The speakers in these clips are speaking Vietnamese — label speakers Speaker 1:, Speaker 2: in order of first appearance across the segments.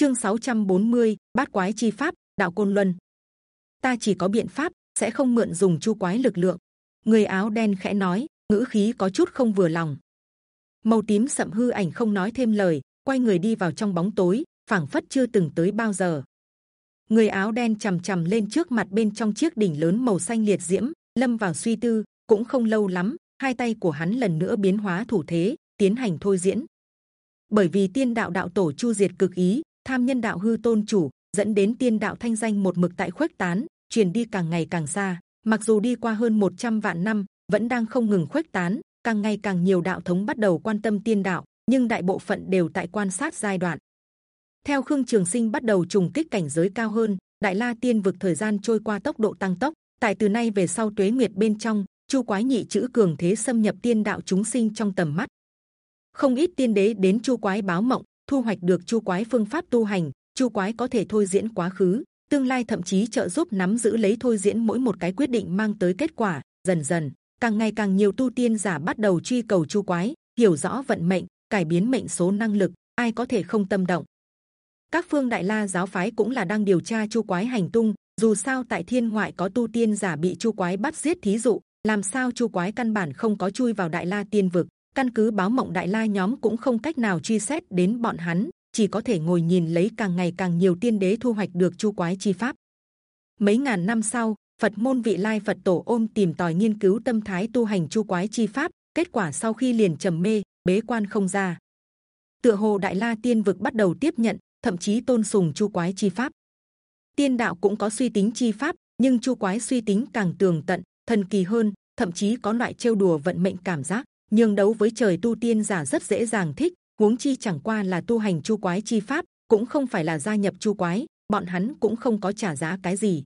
Speaker 1: chương 640, bát quái chi pháp đạo côn luân. Ta chỉ có biện pháp sẽ không mượn dùng chu quái lực lượng. Người áo đen khẽ nói ngữ khí có chút không vừa lòng. Màu tím sậm hư ảnh không nói thêm lời quay người đi vào trong bóng tối phảng phất chưa từng tới bao giờ. Người áo đen c h ầ m c h ầ m lên trước mặt bên trong chiếc đỉnh lớn màu xanh liệt diễm lâm vào suy tư cũng không lâu lắm hai tay của hắn lần nữa biến hóa thủ thế tiến hành thôi diễn. Bởi vì tiên đạo đạo tổ chu diệt cực ý tham nhân đạo hư tôn chủ, dẫn đến tiên đạo thanh danh một mực tại khuếch tán, truyền đi càng ngày càng xa. Mặc dù đi qua hơn 100 vạn năm, vẫn đang không ngừng khuếch tán, càng ngày càng nhiều đạo thống bắt đầu quan tâm tiên đạo, nhưng đại bộ phận đều tại quan sát giai đoạn. Theo khương trường sinh bắt đầu trùng kích cảnh giới cao hơn, đại la tiên vực thời gian trôi qua tốc độ tăng tốc, tại từ nay về sau tuế nguyệt bên trong, chu quái nhị chữ cường thế xâm nhập tiên đạo chúng sinh trong tầm mắt. Không ít tiên đế đến chu quái báo mộng thu hoạch được chu quái phương pháp tu hành, chu quái có thể thôi diễn quá khứ, tương lai thậm chí trợ giúp nắm giữ lấy thôi diễn mỗi một cái quyết định mang tới kết quả, dần dần, càng ngày càng nhiều tu tiên giả bắt đầu truy cầu chu quái, hiểu rõ vận mệnh, cải biến mệnh số năng lực, ai có thể không tâm động. Các phương đại la giáo phái cũng là đang điều tra chu quái hành tung, dù sao tại thiên ngoại có tu tiên giả bị chu quái bắt giết thí dụ, làm sao chu quái căn bản không có chui vào đại la tiên vực căn cứ báo mộng đại la nhóm cũng không cách nào truy xét đến bọn hắn, chỉ có thể ngồi nhìn lấy càng ngày càng nhiều tiên đế thu hoạch được chu quái chi pháp. Mấy ngàn năm sau, phật môn vị lai phật tổ ôm tìm tòi nghiên cứu tâm thái tu hành chu quái chi pháp, kết quả sau khi liền trầm mê, bế quan không ra. Tựa hồ đại la tiên vực bắt đầu tiếp nhận, thậm chí tôn sùng chu quái chi pháp. Tiên đạo cũng có suy tính chi pháp, nhưng chu quái suy tính càng tường tận, thần kỳ hơn, thậm chí có loại trêu đùa vận mệnh cảm giác nhưng đấu với trời tu tiên giả rất dễ dàng thích, huống chi chẳng qua là tu hành chu quái chi pháp, cũng không phải là gia nhập chu quái, bọn hắn cũng không có trả giá cái gì.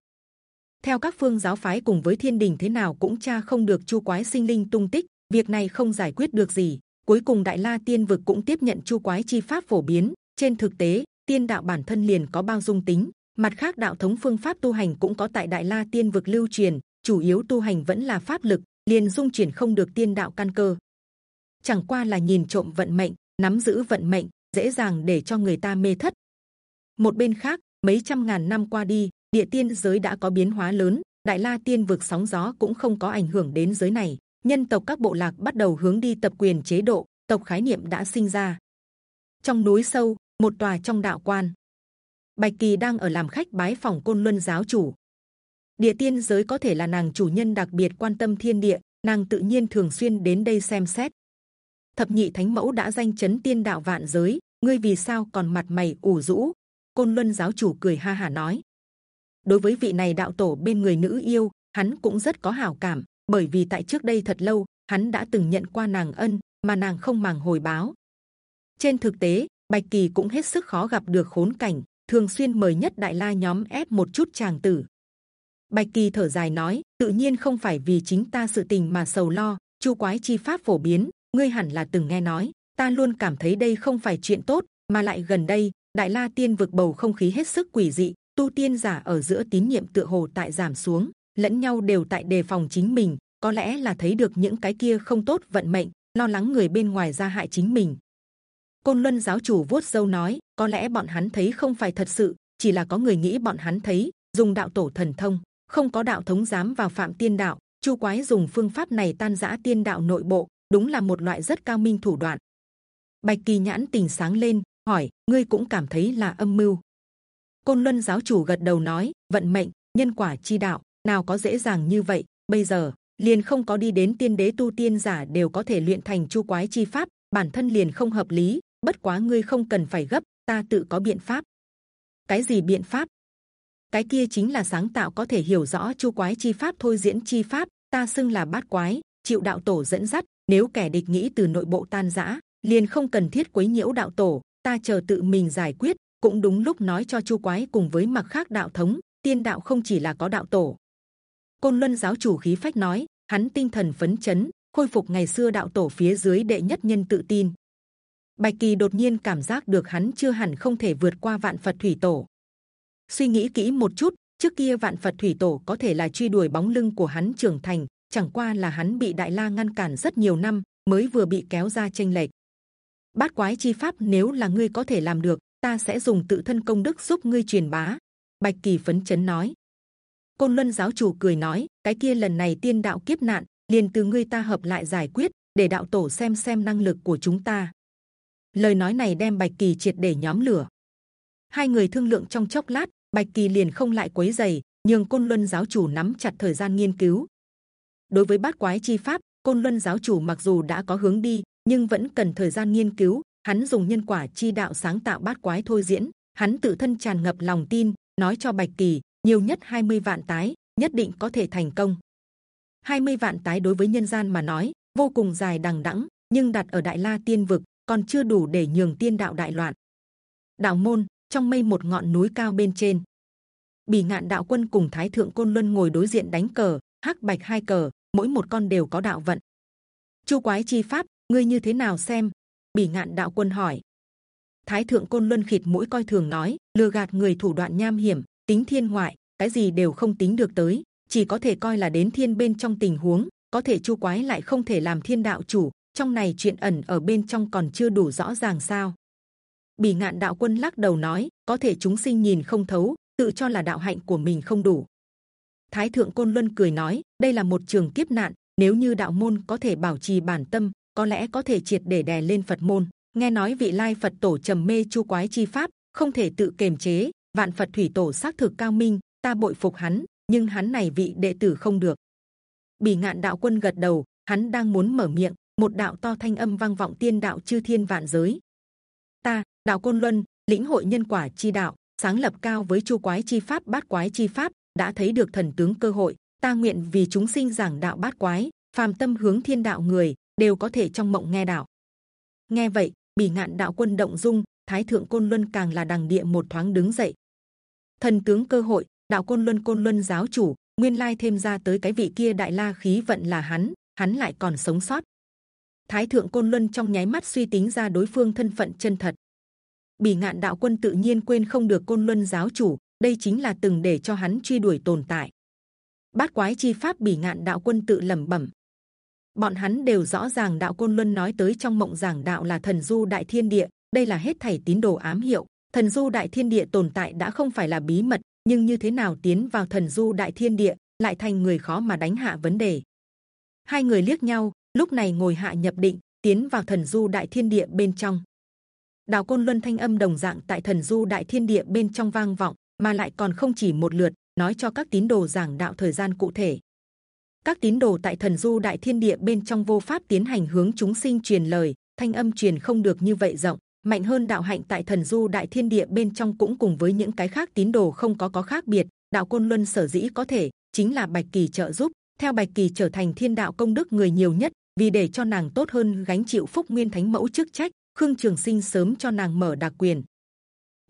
Speaker 1: Theo các phương giáo phái cùng với thiên đình thế nào cũng tra không được chu quái sinh linh tung tích, việc này không giải quyết được gì. Cuối cùng đại la tiên vực cũng tiếp nhận chu quái chi pháp phổ biến. Trên thực tế, tiên đạo bản thân liền có bao dung tính. Mặt khác đạo thống phương pháp tu hành cũng có tại đại la tiên vực lưu truyền, chủ yếu tu hành vẫn là pháp lực, liền dung chuyển không được tiên đạo căn cơ chẳng qua là nhìn trộm vận mệnh, nắm giữ vận mệnh, dễ dàng để cho người ta mê thất. Một bên khác, mấy trăm ngàn năm qua đi, địa tiên giới đã có biến hóa lớn, đại la tiên vực sóng gió cũng không có ảnh hưởng đến giới này. Nhân tộc các bộ lạc bắt đầu hướng đi tập quyền chế độ, tộc khái niệm đã sinh ra. Trong núi sâu, một tòa trong đạo quan. Bạch kỳ đang ở làm khách bái phòng côn luân giáo chủ. Địa tiên giới có thể là nàng chủ nhân đặc biệt quan tâm thiên địa, nàng tự nhiên thường xuyên đến đây xem xét thập nhị thánh mẫu đã danh chấn tiên đạo vạn giới, ngươi vì sao còn mặt mày ủ rũ? Côn luân giáo chủ cười ha hà nói. Đối với vị này đạo tổ bên người nữ yêu, hắn cũng rất có hảo cảm, bởi vì tại trước đây thật lâu, hắn đã từng nhận qua nàng ân, mà nàng không màng hồi báo. Trên thực tế, bạch kỳ cũng hết sức khó gặp được khốn cảnh, thường xuyên mời nhất đại la nhóm ép một chút chàng tử. Bạch kỳ thở dài nói, tự nhiên không phải vì chính ta sự tình mà sầu lo, chu quái chi pháp phổ biến ngươi hẳn là từng nghe nói, ta luôn cảm thấy đây không phải chuyện tốt, mà lại gần đây, đại la tiên vực bầu không khí hết sức quỷ dị, tu tiên giả ở giữa tín nhiệm tựa hồ tại giảm xuống, lẫn nhau đều tại đề phòng chính mình, có lẽ là thấy được những cái kia không tốt vận mệnh, lo lắng người bên ngoài ra hại chính mình. Côn luân giáo chủ vuốt dâu nói, có lẽ bọn hắn thấy không phải thật sự, chỉ là có người nghĩ bọn hắn thấy, dùng đạo tổ thần thông, không có đạo thống dám vào phạm tiên đạo, chu quái dùng phương pháp này tan rã tiên đạo nội bộ đúng là một loại rất cao minh thủ đoạn. Bạch kỳ nhãn tình sáng lên, hỏi, ngươi cũng cảm thấy là âm mưu? Côn luân giáo chủ gật đầu nói, vận mệnh, nhân quả chi đạo, nào có dễ dàng như vậy, bây giờ, liền không có đi đến tiên đế tu tiên giả đều có thể luyện thành chu quái chi pháp, bản thân liền không hợp lý, bất quá ngươi không cần phải gấp, ta tự có biện pháp. Cái gì biện pháp? Cái kia chính là sáng tạo có thể hiểu rõ chu quái chi pháp thôi diễn chi pháp, ta xưng là bát quái, chịu đạo tổ dẫn dắt nếu kẻ địch nghĩ từ nội bộ tan rã, liền không cần thiết quấy nhiễu đạo tổ, ta chờ tự mình giải quyết. Cũng đúng lúc nói cho chu quái cùng với mặc khác đạo thống, tiên đạo không chỉ là có đạo tổ. Côn luân giáo chủ khí phách nói, hắn tinh thần phấn chấn, khôi phục ngày xưa đạo tổ phía dưới đệ nhất nhân tự tin. Bạch kỳ đột nhiên cảm giác được hắn chưa hẳn không thể vượt qua vạn phật thủy tổ. Suy nghĩ kỹ một chút, trước kia vạn phật thủy tổ có thể là truy đuổi bóng lưng của hắn trưởng thành chẳng qua là hắn bị đại la ngăn cản rất nhiều năm mới vừa bị kéo ra tranh lệch bát quái chi pháp nếu là ngươi có thể làm được ta sẽ dùng tự thân công đức giúp ngươi truyền bá. Bạch kỳ phấn chấn nói. Côn Luân giáo chủ cười nói, cái kia lần này tiên đạo kiếp nạn liền từ ngươi ta hợp lại giải quyết, để đạo tổ xem xem năng lực của chúng ta. Lời nói này đem Bạch kỳ triệt để nhóm lửa. Hai người thương lượng trong chốc lát, Bạch kỳ liền không lại quấy giày, nhưng Côn Luân giáo chủ nắm chặt thời gian nghiên cứu. Đối với bát quái chi pháp, Côn Luân giáo chủ mặc dù đã có hướng đi, nhưng vẫn cần thời gian nghiên cứu. Hắn dùng nhân quả chi đạo sáng tạo bát quái thôi diễn, hắn tự thân tràn ngập lòng tin, nói cho Bạch Kỳ nhiều nhất 20 vạn tái, nhất định có thể thành công. 20 vạn tái đối với nhân gian mà nói vô cùng dài đằng đẵng, nhưng đặt ở Đại La Tiên vực còn chưa đủ để nhường tiên đạo đại loạn. Đạo môn trong mây một ngọn núi cao bên trên, bì ngạn đạo quân cùng Thái thượng côn luân ngồi đối diện đánh cờ, hắc bạch hai cờ, mỗi một con đều có đạo vận. Chu quái chi pháp, ngươi như thế nào xem? Bỉ ngạn đạo quân hỏi. Thái thượng côn luân khịt mũi coi thường nói, lừa gạt người thủ đoạn nham hiểm, tính thiên ngoại, cái gì đều không tính được tới, chỉ có thể coi là đến thiên bên trong tình huống. Có thể chu quái lại không thể làm thiên đạo chủ, trong này chuyện ẩn ở bên trong còn chưa đủ rõ ràng sao? Bỉ ngạn đạo quân lắc đầu nói, có thể chúng sinh nhìn không thấu, tự cho là đạo hạnh của mình không đủ. Thái thượng côn luân cười nói, đây là một trường kiếp nạn. Nếu như đạo môn có thể bảo trì bản tâm, có lẽ có thể triệt để đè lên Phật môn. Nghe nói vị lai Phật tổ trầm mê chu quái chi pháp, không thể tự kiềm chế. Vạn Phật thủy tổ xác thực cao minh, ta bội phục hắn, nhưng hắn này vị đệ tử không được. Bỉ ngạn đạo quân gật đầu, hắn đang muốn mở miệng, một đạo to thanh âm vang vọng tiên đạo chư thiên vạn giới. Ta, đạo côn luân, lĩnh hội nhân quả chi đạo, sáng lập cao với chu quái chi pháp bát quái chi pháp, đã thấy được thần tướng cơ hội. Ta nguyện vì chúng sinh giảng đạo bát quái, phàm tâm hướng thiên đạo người đều có thể trong mộng nghe đạo. Nghe vậy, bỉ ngạn đạo quân động dung, thái thượng côn luân càng là đằng địa một thoáng đứng dậy. Thần tướng cơ hội, đạo côn luân côn luân giáo chủ, nguyên lai thêm ra tới cái vị kia đại la khí vận là hắn, hắn lại còn sống sót. Thái thượng côn luân trong nháy mắt suy tính ra đối phương thân phận chân thật. Bỉ ngạn đạo quân tự nhiên quên không được côn luân giáo chủ, đây chính là từng để cho hắn truy đuổi tồn tại. Bát quái chi pháp bỉ ngạn đạo quân tự lẩm bẩm. Bọn hắn đều rõ ràng đạo côn luân nói tới trong mộng giảng đạo là thần du đại thiên địa, đây là hết thảy tín đồ ám hiệu. Thần du đại thiên địa tồn tại đã không phải là bí mật, nhưng như thế nào tiến vào thần du đại thiên địa lại thành người khó mà đánh hạ vấn đề. Hai người liếc nhau, lúc này ngồi hạ nhập định, tiến vào thần du đại thiên địa bên trong. Đạo côn luân thanh âm đồng dạng tại thần du đại thiên địa bên trong vang vọng, mà lại còn không chỉ một lượt nói cho các tín đồ giảng đạo thời gian cụ thể. Các tín đồ tại thần du đại thiên địa bên trong vô pháp tiến hành hướng chúng sinh truyền lời, thanh âm truyền không được như vậy rộng, mạnh hơn đạo hạnh tại thần du đại thiên địa bên trong cũng cùng với những cái khác tín đồ không có có khác biệt. Đạo côn luân sở dĩ có thể chính là bạch kỳ trợ giúp. Theo bạch kỳ trở thành thiên đạo công đức người nhiều nhất, vì để cho nàng tốt hơn gánh chịu phúc nguyên thánh mẫu chức trách, khương trường sinh sớm cho nàng mở đặc quyền,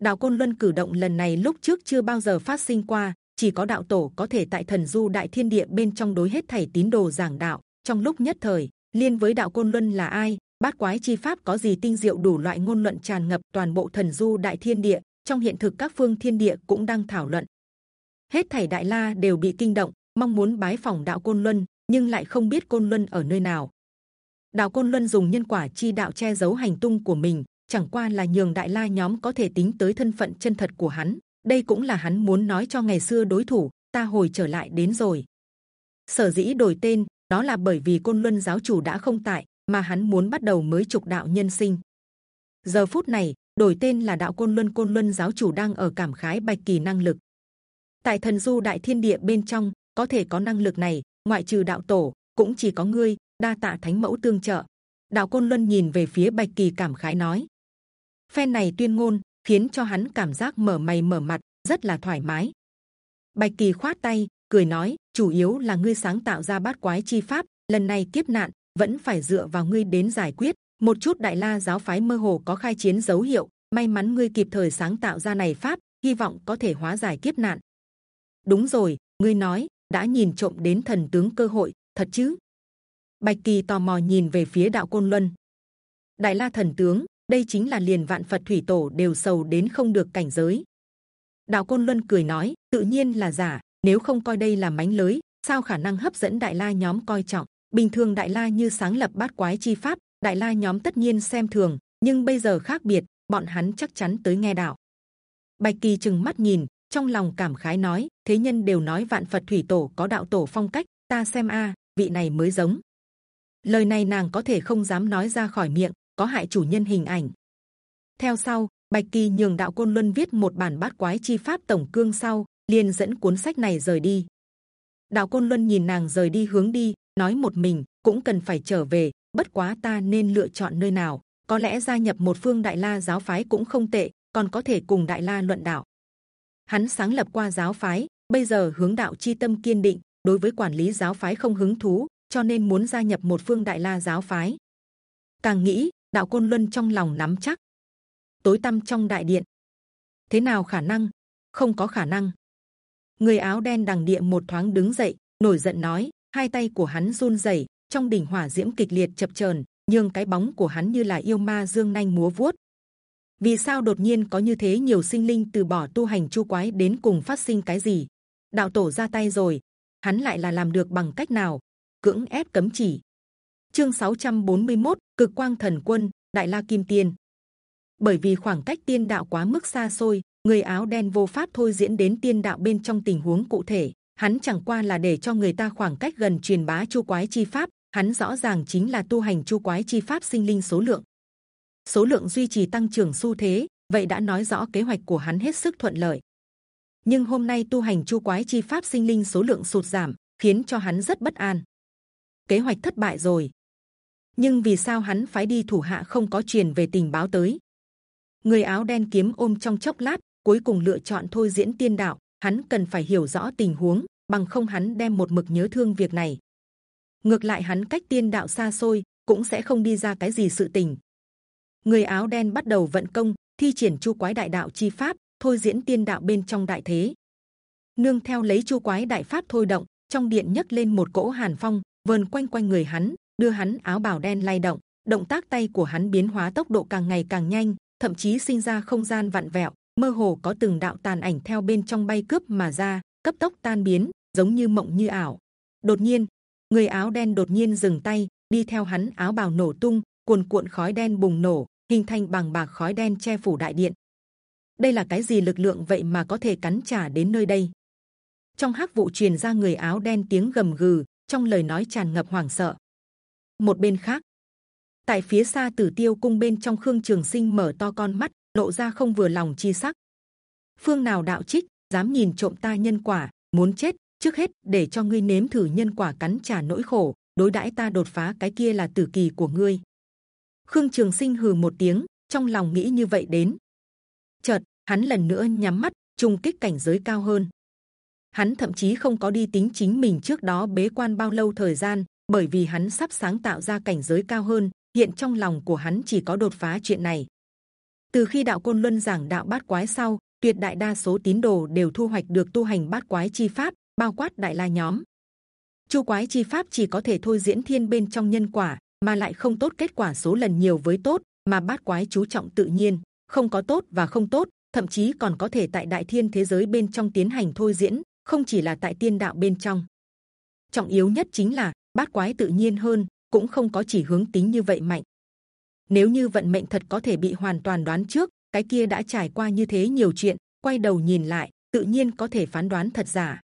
Speaker 1: đạo côn luân cử động lần này lúc trước chưa bao giờ phát sinh qua, chỉ có đạo tổ có thể tại thần du đại thiên địa bên trong đối hết thảy tín đồ giảng đạo. Trong lúc nhất thời, liên với đạo côn luân là ai? Bát quái chi pháp có gì tinh diệu đủ loại ngôn luận tràn ngập toàn bộ thần du đại thiên địa, trong hiện thực các phương thiên địa cũng đang thảo luận. Hết thảy đại la đều bị kinh động, mong muốn bái phỏng đạo côn luân, nhưng lại không biết côn luân ở nơi nào. Đạo côn luân dùng nhân quả chi đạo che giấu hành tung của mình chẳng qua là nhường đại la nhóm có thể tính tới thân phận chân thật của hắn. Đây cũng là hắn muốn nói cho ngày xưa đối thủ. Ta hồi trở lại đến rồi. Sở dĩ đổi tên đó là bởi vì côn luân giáo chủ đã không tại, mà hắn muốn bắt đầu mới trục đạo nhân sinh. Giờ phút này đổi tên là đạo côn luân côn luân giáo chủ đang ở cảm khái bạch kỳ năng lực. Tại thần du đại thiên địa bên trong có thể có năng lực này, ngoại trừ đạo tổ cũng chỉ có ngươi. Đa tạ thánh mẫu tương trợ. Đạo côn luân nhìn về phía bạch kỳ cảm khái nói phen này tuyên ngôn khiến cho hắn cảm giác mở mày mở mặt, rất là thoải mái. Bạch kỳ khoát tay, cười nói, chủ yếu là ngươi sáng tạo ra bát quái chi pháp, lần này kiếp nạn, vẫn phải dựa vào ngươi đến giải quyết. Một chút đại la giáo phái mơ hồ có khai chiến dấu hiệu, may mắn ngươi kịp thời sáng tạo ra này pháp, hy vọng có thể hóa giải kiếp nạn. Đúng rồi, ngươi nói, đã nhìn trộm đến thần tướng cơ hội, thật chứ? Bạch kỳ tò mò nhìn về phía đạo côn luân. Đại la thần tướng đây chính là liền vạn phật thủy tổ đều sầu đến không được cảnh giới đạo côn luân cười nói tự nhiên là giả nếu không coi đây là mánh lưới sao khả năng hấp dẫn đại la nhóm coi trọng bình thường đại la như sáng lập bát quái chi pháp đại la nhóm tất nhiên xem thường nhưng bây giờ khác biệt bọn hắn chắc chắn tới nghe đạo. Bạch Kỳ chừng mắt nhìn, trong lòng cảm khái nói: thế nhân đều nói vạn Phật thủy tổ có đạo tổ phong cách, ta xem a, vị này mới giống. Lời này nàng có thể không dám nói ra khỏi miệng, có hại chủ nhân hình ảnh. Theo sau, Bạch Kỳ nhường đạo côn luân viết một bản bát quái chi pháp tổng cương sau, liền dẫn cuốn sách này rời đi. Đạo côn luân nhìn nàng rời đi hướng đi, nói một mình cũng cần phải trở về. Bất quá ta nên lựa chọn nơi nào? Có lẽ gia nhập một phương đại la giáo phái cũng không tệ, còn có thể cùng đại la luận đạo. Hắn sáng lập qua giáo phái, bây giờ hướng đạo chi tâm kiên định, đối với quản lý giáo phái không hứng thú, cho nên muốn gia nhập một phương đại la giáo phái. Càng nghĩ, đạo côn luân trong lòng nắm chắc. Tối tăm trong đại điện, thế nào khả năng? Không có khả năng. Người áo đen đằng địa một thoáng đứng dậy, nổi giận nói, hai tay của hắn run rẩy, trong đỉnh hỏa diễm kịch liệt chập chờn, nhưng cái bóng của hắn như là yêu ma dương nhanh múa vuốt. Vì sao đột nhiên có như thế nhiều sinh linh từ bỏ tu hành chu quái đến cùng phát sinh cái gì? Đạo tổ ra tay rồi, hắn lại là làm được bằng cách nào? Cưỡng ép cấm chỉ. Chương 641, cực quang thần quân, đại la kim tiên. Bởi vì khoảng cách tiên đạo quá mức xa xôi, người áo đen vô pháp thôi diễn đến tiên đạo bên trong tình huống cụ thể. Hắn chẳng qua là để cho người ta khoảng cách gần truyền bá chu quái chi pháp. Hắn rõ ràng chính là tu hành chu quái chi pháp sinh linh số lượng. Số lượng duy trì tăng trưởng xu thế, vậy đã nói rõ kế hoạch của hắn hết sức thuận lợi. Nhưng hôm nay tu hành chu quái chi pháp sinh linh số lượng sụt giảm, khiến cho hắn rất bất an. Kế hoạch thất bại rồi. Nhưng vì sao hắn phái đi thủ hạ không có truyền về tình báo tới? Người áo đen kiếm ôm trong chốc lát, cuối cùng lựa chọn thôi diễn tiên đạo. Hắn cần phải hiểu rõ tình huống, bằng không hắn đem một mực nhớ thương việc này. Ngược lại hắn cách tiên đạo xa xôi, cũng sẽ không đi ra cái gì sự tình. Người áo đen bắt đầu vận công, thi triển chu quái đại đạo chi pháp, thôi diễn tiên đạo bên trong đại thế. Nương theo lấy chu quái đại pháp thôi động, trong điện nhấc lên một cỗ hàn phong, vờn quanh quanh người hắn, đưa hắn áo bào đen lay động. Động tác tay của hắn biến hóa tốc độ càng ngày càng nhanh, thậm chí sinh ra không gian vặn vẹo, mơ hồ có từng đạo tàn ảnh theo bên trong bay cướp mà ra, cấp tốc tan biến, giống như mộng như ảo. Đột nhiên, người áo đen đột nhiên dừng tay, đi theo hắn áo bào nổ tung, cuồn cuộn khói đen bùng nổ, hình thành bằng bạc khói đen che phủ đại điện. Đây là cái gì lực lượng vậy mà có thể cắn trả đến nơi đây? Trong hắc vụ truyền ra người áo đen tiếng gầm gừ, trong lời nói tràn ngập hoảng sợ. Một bên khác, tại phía xa Tử Tiêu cung bên trong Khương Trường Sinh mở to con mắt, lộ ra không vừa lòng chi sắc. Phương nào đạo trích dám nhìn trộm ta nhân quả, muốn chết trước hết để cho ngươi nếm thử nhân quả cắn trả nỗi khổ, đối đãi ta đột phá cái kia là tử kỳ của ngươi. Khương Trường Sinh hừ một tiếng, trong lòng nghĩ như vậy đến. Chợt hắn lần nữa nhắm mắt, trùng kích cảnh giới cao hơn. Hắn thậm chí không có đi tính chính mình trước đó bế quan bao lâu thời gian, bởi vì hắn sắp sáng tạo ra cảnh giới cao hơn. Hiện trong lòng của hắn chỉ có đột phá chuyện này. Từ khi đạo côn luân giảng đạo bát quái sau, tuyệt đại đa số tín đồ đều thu hoạch được tu hành bát quái chi pháp, bao quát đại la nhóm. Chu quái chi pháp chỉ có thể thôi diễn thiên bên trong nhân quả, mà lại không tốt kết quả số lần nhiều với tốt, mà bát quái chú trọng tự nhiên, không có tốt và không tốt, thậm chí còn có thể tại đại thiên thế giới bên trong tiến hành thôi diễn, không chỉ là tại tiên đạo bên trong. Trọng yếu nhất chính là bát quái tự nhiên hơn, cũng không có chỉ hướng tính như vậy mạnh. Nếu như vận mệnh thật có thể bị hoàn toàn đoán trước, cái kia đã trải qua như thế nhiều chuyện, quay đầu nhìn lại, tự nhiên có thể phán đoán thật giả.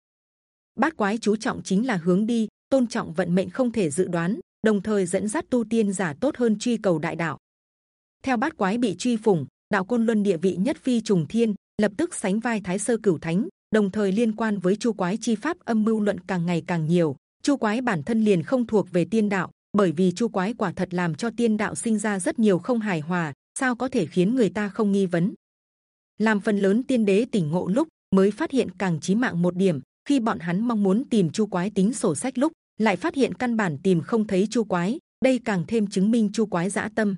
Speaker 1: Bát quái chú trọng chính là hướng đi, tôn trọng vận mệnh không thể dự đoán, đồng thời dẫn dắt tu tiên giả tốt hơn truy cầu đại đạo. Theo bát quái bị truy phủng, đạo côn luân địa vị nhất phi trùng thiên, lập tức sánh vai thái sơ cửu thánh, đồng thời liên quan với chu quái chi pháp âm mưu luận càng ngày càng nhiều. Chu quái bản thân liền không thuộc về tiên đạo, bởi vì chu quái quả thật làm cho tiên đạo sinh ra rất nhiều không hài hòa, sao có thể khiến người ta không nghi vấn? Làm phần lớn tiên đế tỉnh ngộ lúc mới phát hiện càng chí mạng một điểm, khi bọn hắn mong muốn tìm chu quái tính sổ sách lúc lại phát hiện căn bản tìm không thấy chu quái, đây càng thêm chứng minh chu quái dã tâm.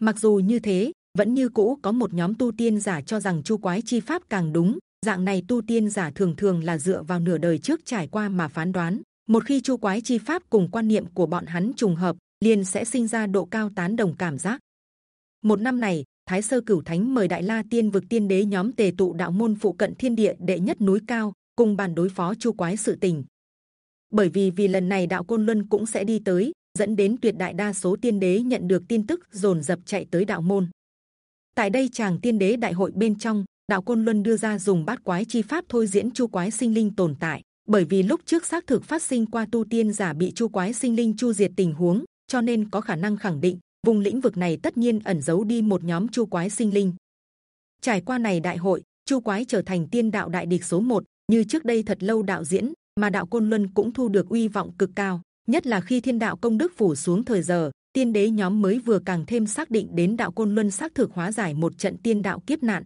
Speaker 1: Mặc dù như thế, vẫn như cũ có một nhóm tu tiên giả cho rằng chu quái chi pháp càng đúng. Dạng này tu tiên giả thường thường là dựa vào nửa đời trước trải qua mà phán đoán. Một khi chu quái chi pháp cùng quan niệm của bọn hắn trùng hợp, liền sẽ sinh ra độ cao tán đồng cảm giác. Một năm này, Thái sơ cửu thánh mời Đại La Tiên vực tiên đế nhóm tề tụ đạo môn phụ cận thiên địa đệ nhất núi cao, cùng bàn đối phó chu quái sự tình. Bởi vì vì lần này đạo côn luân cũng sẽ đi tới, dẫn đến tuyệt đại đa số tiên đế nhận được tin tức dồn dập chạy tới đạo môn. tại đây chàng tiên đế đại hội bên trong đạo côn luân đưa ra dùng bát quái chi pháp thôi diễn chu quái sinh linh tồn tại bởi vì lúc trước xác thực phát sinh qua tu tiên giả bị chu quái sinh linh chu diệt tình huống, cho nên có khả năng khẳng định vùng lĩnh vực này tất nhiên ẩn giấu đi một nhóm chu quái sinh linh. Trải qua này đại hội, chu quái trở thành tiên đạo đại địch số một, như trước đây thật lâu đạo diễn mà đạo côn luân cũng thu được uy vọng cực cao, nhất là khi thiên đạo công đức phủ xuống thời giờ, tiên đế nhóm mới vừa càng thêm xác định đến đạo côn luân xác thực hóa giải một trận tiên đạo kiếp nạn.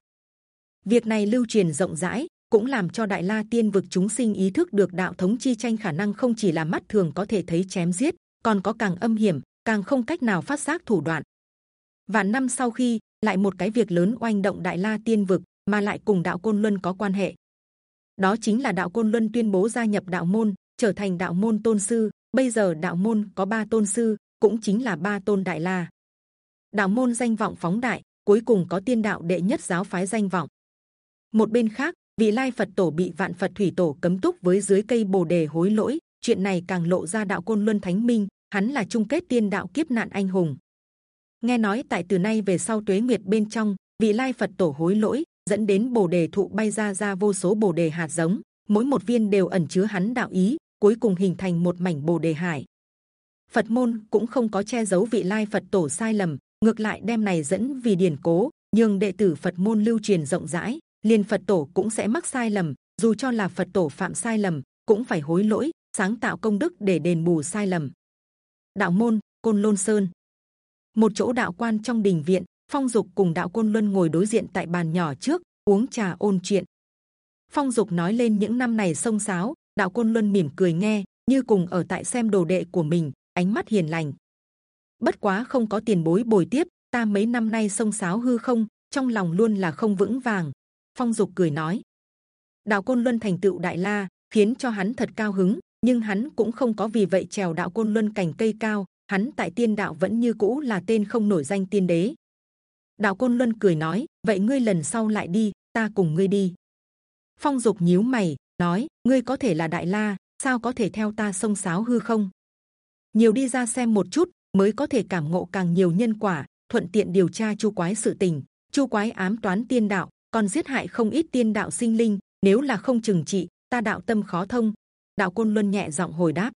Speaker 1: Việc này lưu truyền rộng rãi cũng làm cho đại la tiên vực chúng sinh ý thức được đạo thống chi tranh khả năng không chỉ là mắt thường có thể thấy chém giết, còn có càng âm hiểm, càng không cách nào phát giác thủ đoạn. Và năm sau khi lại một cái việc lớn oanh động đại la tiên vực, mà lại cùng đạo côn luân có quan hệ. Đó chính là đạo côn luân tuyên bố gia nhập đạo môn, trở thành đạo môn tôn sư. Bây giờ đạo môn có ba tôn sư, cũng chính là ba tôn đại la. Đạo môn danh vọng phóng đại, cuối cùng có tiên đạo đệ nhất giáo phái danh vọng. Một bên khác vị lai phật tổ bị vạn phật thủy tổ cấm túc với dưới cây bồ đề hối lỗi chuyện này càng lộ ra đạo côn luân thánh minh hắn là chung kết tiên đạo kiếp nạn anh hùng. Nghe nói tại từ nay về sau tuế nguyệt bên trong vị lai phật tổ hối lỗi dẫn đến bồ đề thụ bay ra ra vô số bồ đề hạt giống mỗi một viên đều ẩn chứa hắn đạo ý cuối cùng hình thành một mảnh bồ đề hải. Phật môn cũng không có che giấu vị lai Phật tổ sai lầm, ngược lại đem này dẫn vì điển cố, nhưng đệ tử Phật môn lưu truyền rộng rãi, liền Phật tổ cũng sẽ mắc sai lầm, dù cho là Phật tổ phạm sai lầm, cũng phải hối lỗi, sáng tạo công đức để đền bù sai lầm. Đạo môn Côn Lôn Sơn, một chỗ đạo quan trong đình viện, Phong Dục cùng Đạo Côn Luân ngồi đối diện tại bàn nhỏ trước uống trà ôn chuyện. Phong Dục nói lên những năm này sông sáo, Đạo Côn Luân mỉm cười nghe, như cùng ở tại xem đồ đệ của mình, ánh mắt hiền lành. Bất quá không có tiền bối bồi tiếp, ta mấy năm nay sông sáo hư không, trong lòng luôn là không vững vàng. Phong Dục cười nói, đạo côn luân thành tựu đại la, khiến cho hắn thật cao hứng. Nhưng hắn cũng không có vì vậy trèo đạo côn luân cành cây cao. Hắn tại tiên đạo vẫn như cũ là tên không nổi danh tiên đế. Đạo côn luân cười nói, vậy ngươi lần sau lại đi, ta cùng ngươi đi. Phong Dục nhíu mày, nói, ngươi có thể là đại la, sao có thể theo ta sông sáo hư không? nhiều đi ra xem một chút mới có thể cảm ngộ càng nhiều nhân quả thuận tiện điều tra chu quái sự tình chu quái ám toán tiên đạo còn giết hại không ít tiên đạo sinh linh, nếu là không trừng trị, ta đạo tâm khó thông. Đạo côn luân nhẹ giọng hồi đáp.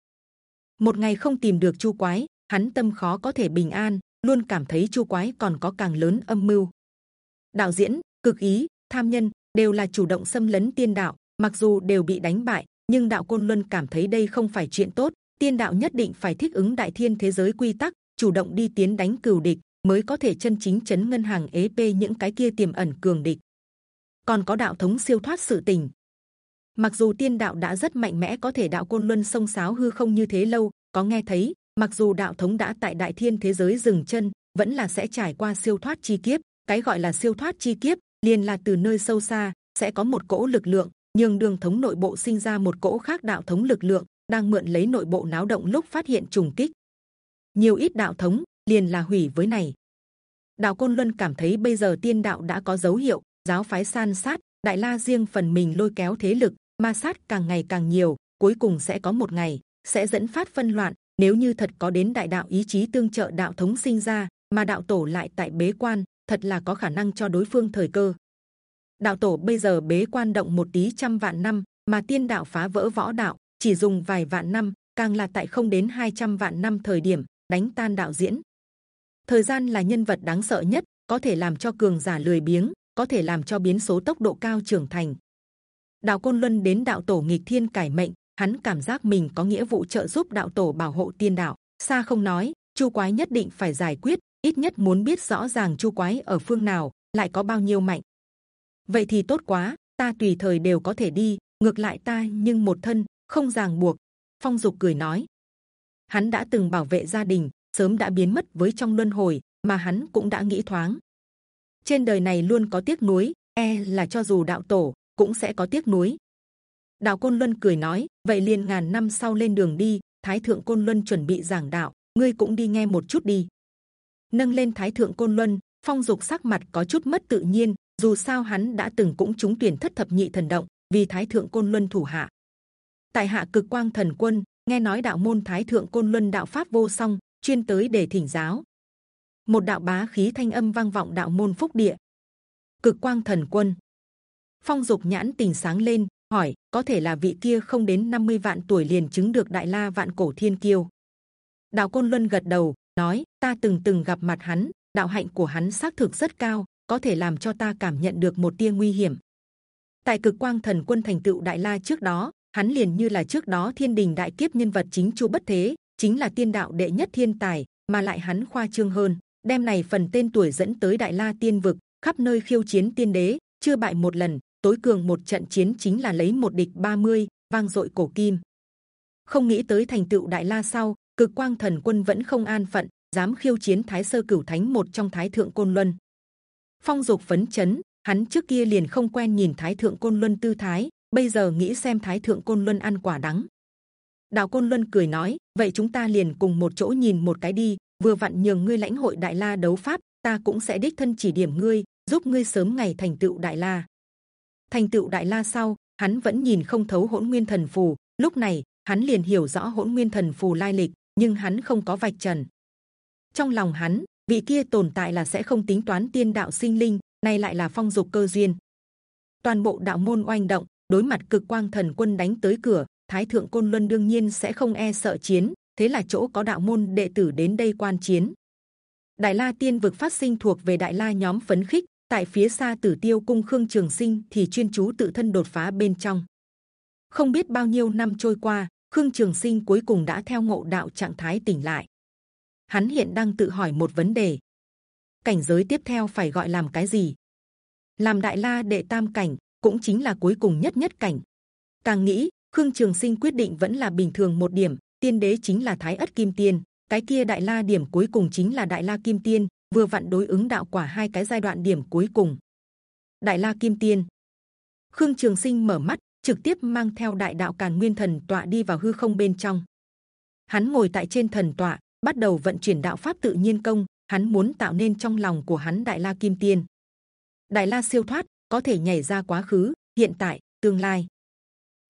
Speaker 1: Một ngày không tìm được chu quái, hắn tâm khó có thể bình an, luôn cảm thấy chu quái còn có càng lớn âm mưu. Đạo diễn, cực ý, tham nhân đều là chủ động xâm lấn tiên đạo, mặc dù đều bị đánh bại, nhưng đạo côn luân cảm thấy đây không phải chuyện tốt. Tiên đạo nhất định phải thích ứng đại thiên thế giới quy tắc, chủ động đi tiến đánh cừu địch mới có thể chân chính chấn ngân hàng ép những cái kia tiềm ẩn cường địch còn có đạo thống siêu thoát sự tình. Mặc dù tiên đạo đã rất mạnh mẽ, có thể đạo côn luân sông sáo hư không như thế lâu, có nghe thấy, mặc dù đạo thống đã tại đại thiên thế giới dừng chân, vẫn là sẽ trải qua siêu thoát chi kiếp. Cái gọi là siêu thoát chi kiếp, liền là từ nơi sâu xa, sẽ có một cỗ lực lượng, nhường đường thống nội bộ sinh ra một cỗ khác đạo thống lực lượng, đang mượn lấy nội bộ náo động lúc phát hiện trùng kích. Nhiều ít đạo thống liền là hủy với này. Đạo côn luân cảm thấy bây giờ tiên đạo đã có dấu hiệu giáo phái san sát đại la riêng phần mình lôi kéo thế lực ma sát càng ngày càng nhiều cuối cùng sẽ có một ngày sẽ dẫn phát phân loạn nếu như thật có đến đại đạo ý chí tương trợ đạo thống sinh ra mà đạo tổ lại tại bế quan thật là có khả năng cho đối phương thời cơ đạo tổ bây giờ bế quan động một tí trăm vạn năm mà tiên đạo phá vỡ võ đạo chỉ dùng vài vạn năm, càng là tại không đến 200 vạn năm thời điểm đánh tan đạo diễn. Thời gian là nhân vật đáng sợ nhất, có thể làm cho cường giả lười biếng, có thể làm cho biến số tốc độ cao trưởng thành. Đạo côn luân đến đạo tổ nghịch thiên cải mệnh, hắn cảm giác mình có nghĩa vụ trợ giúp đạo tổ bảo hộ tiên đạo. Xa không nói, chu quái nhất định phải giải quyết, ít nhất muốn biết rõ ràng chu quái ở phương nào, lại có bao nhiêu mạnh. Vậy thì tốt quá, ta tùy thời đều có thể đi. Ngược lại ta nhưng một thân không ràng buộc. Phong Dục cười nói, hắn đã từng bảo vệ gia đình, sớm đã biến mất với trong luân hồi, mà hắn cũng đã nghĩ thoáng. Trên đời này luôn có tiếc nuối, e là cho dù đạo tổ cũng sẽ có tiếc nuối. Đạo Côn Luân cười nói, vậy liền ngàn năm sau lên đường đi. Thái thượng Côn Luân chuẩn bị giảng đạo, ngươi cũng đi nghe một chút đi. Nâng lên Thái thượng Côn Luân, Phong Dục sắc mặt có chút mất tự nhiên. Dù sao hắn đã từng cũng trúng tuyển thất thập nhị thần động, vì Thái thượng Côn Luân thủ hạ tại hạ cực quang thần quân nghe nói đạo môn thái thượng côn luân đạo pháp vô song chuyên tới để thỉnh giáo một đạo bá khí thanh âm vang vọng đạo môn phúc địa. Cực quang thần quân. Phong dục nhãn tình sáng lên, hỏi, có thể là vị kia không đến 50 vạn tuổi liền chứng được đại la vạn cổ thiên kiêu? Đạo côn luân gật đầu, nói, ta từng từng gặp mặt hắn, đạo hạnh của hắn xác thực rất cao, có thể làm cho ta cảm nhận được một tia nguy hiểm. Tại cực quang thần quân thành tựu đại la trước đó, hắn liền như là trước đó thiên đình đại kiếp nhân vật chính chu bất thế, chính là tiên đạo đệ nhất thiên tài, mà lại hắn khoa trương hơn đem này phần tên tuổi dẫn tới đại la tiên vực khắp nơi khiêu chiến tiên đế chưa bại một lần tối cường một trận chiến chính là lấy một địch 30, vang dội cổ kim. Không nghĩ tới thành tựu đại la sau cực quang thần quân vẫn không an phận dám khiêu chiến thái sơ cửu thánh một trong thái thượng côn luân. Phong dục phấn chấn hắn trước kia liền không quen nhìn thái thượng côn luân tư thái bây giờ nghĩ xem thái thượng côn luân ăn quả đắng. Đạo côn luân cười nói vậy chúng ta liền cùng một chỗ nhìn một cái đi vừa vặn nhường ngươi lãnh hội đại la đấu pháp, ta cũng sẽ đích thân chỉ điểm ngươi, giúp ngươi sớm ngày thành tựu đại la. Thành tựu đại la sau, hắn vẫn nhìn không thấu hỗn nguyên thần phù. Lúc này, hắn liền hiểu rõ hỗn nguyên thần phù lai lịch, nhưng hắn không có vạch trần. Trong lòng hắn, vị kia tồn tại là sẽ không tính toán tiên đạo sinh linh, nay lại là phong dục cơ duyên. Toàn bộ đạo môn oanh động, đối mặt cực quang thần quân đánh tới cửa, thái thượng côn luân đương nhiên sẽ không e sợ chiến thế là chỗ có đạo môn đệ tử đến đây quan chiến. Đại la tiên vực phát sinh thuộc về đại la nhóm phấn khích. Tại phía xa tử tiêu cung khương trường sinh thì chuyên chú tự thân đột phá bên trong. Không biết bao nhiêu năm trôi qua, khương trường sinh cuối cùng đã theo ngộ đạo trạng thái tỉnh lại. Hắn hiện đang tự hỏi một vấn đề. Cảnh giới tiếp theo phải gọi làm cái gì? Làm đại la đệ tam cảnh cũng chính là cuối cùng nhất nhất cảnh. Càng nghĩ, khương trường sinh quyết định vẫn là bình thường một điểm tiên đế chính là thái ất kim tiên, cái kia đại la điểm cuối cùng chính là đại la kim tiên, vừa vặn đối ứng đạo quả hai cái giai đoạn điểm cuối cùng. Đại la kim tiên. Khương trường sinh mở mắt, trực tiếp mang theo đại đạo càn nguyên thần tọa đi vào hư không bên trong. Hắn ngồi tại trên thần tọa, bắt đầu vận chuyển đạo pháp tự nhiên công, hắn muốn tạo nên trong lòng của hắn đại la kim tiên. Đại la siêu thoát, có thể nhảy ra quá khứ, hiện tại, tương lai.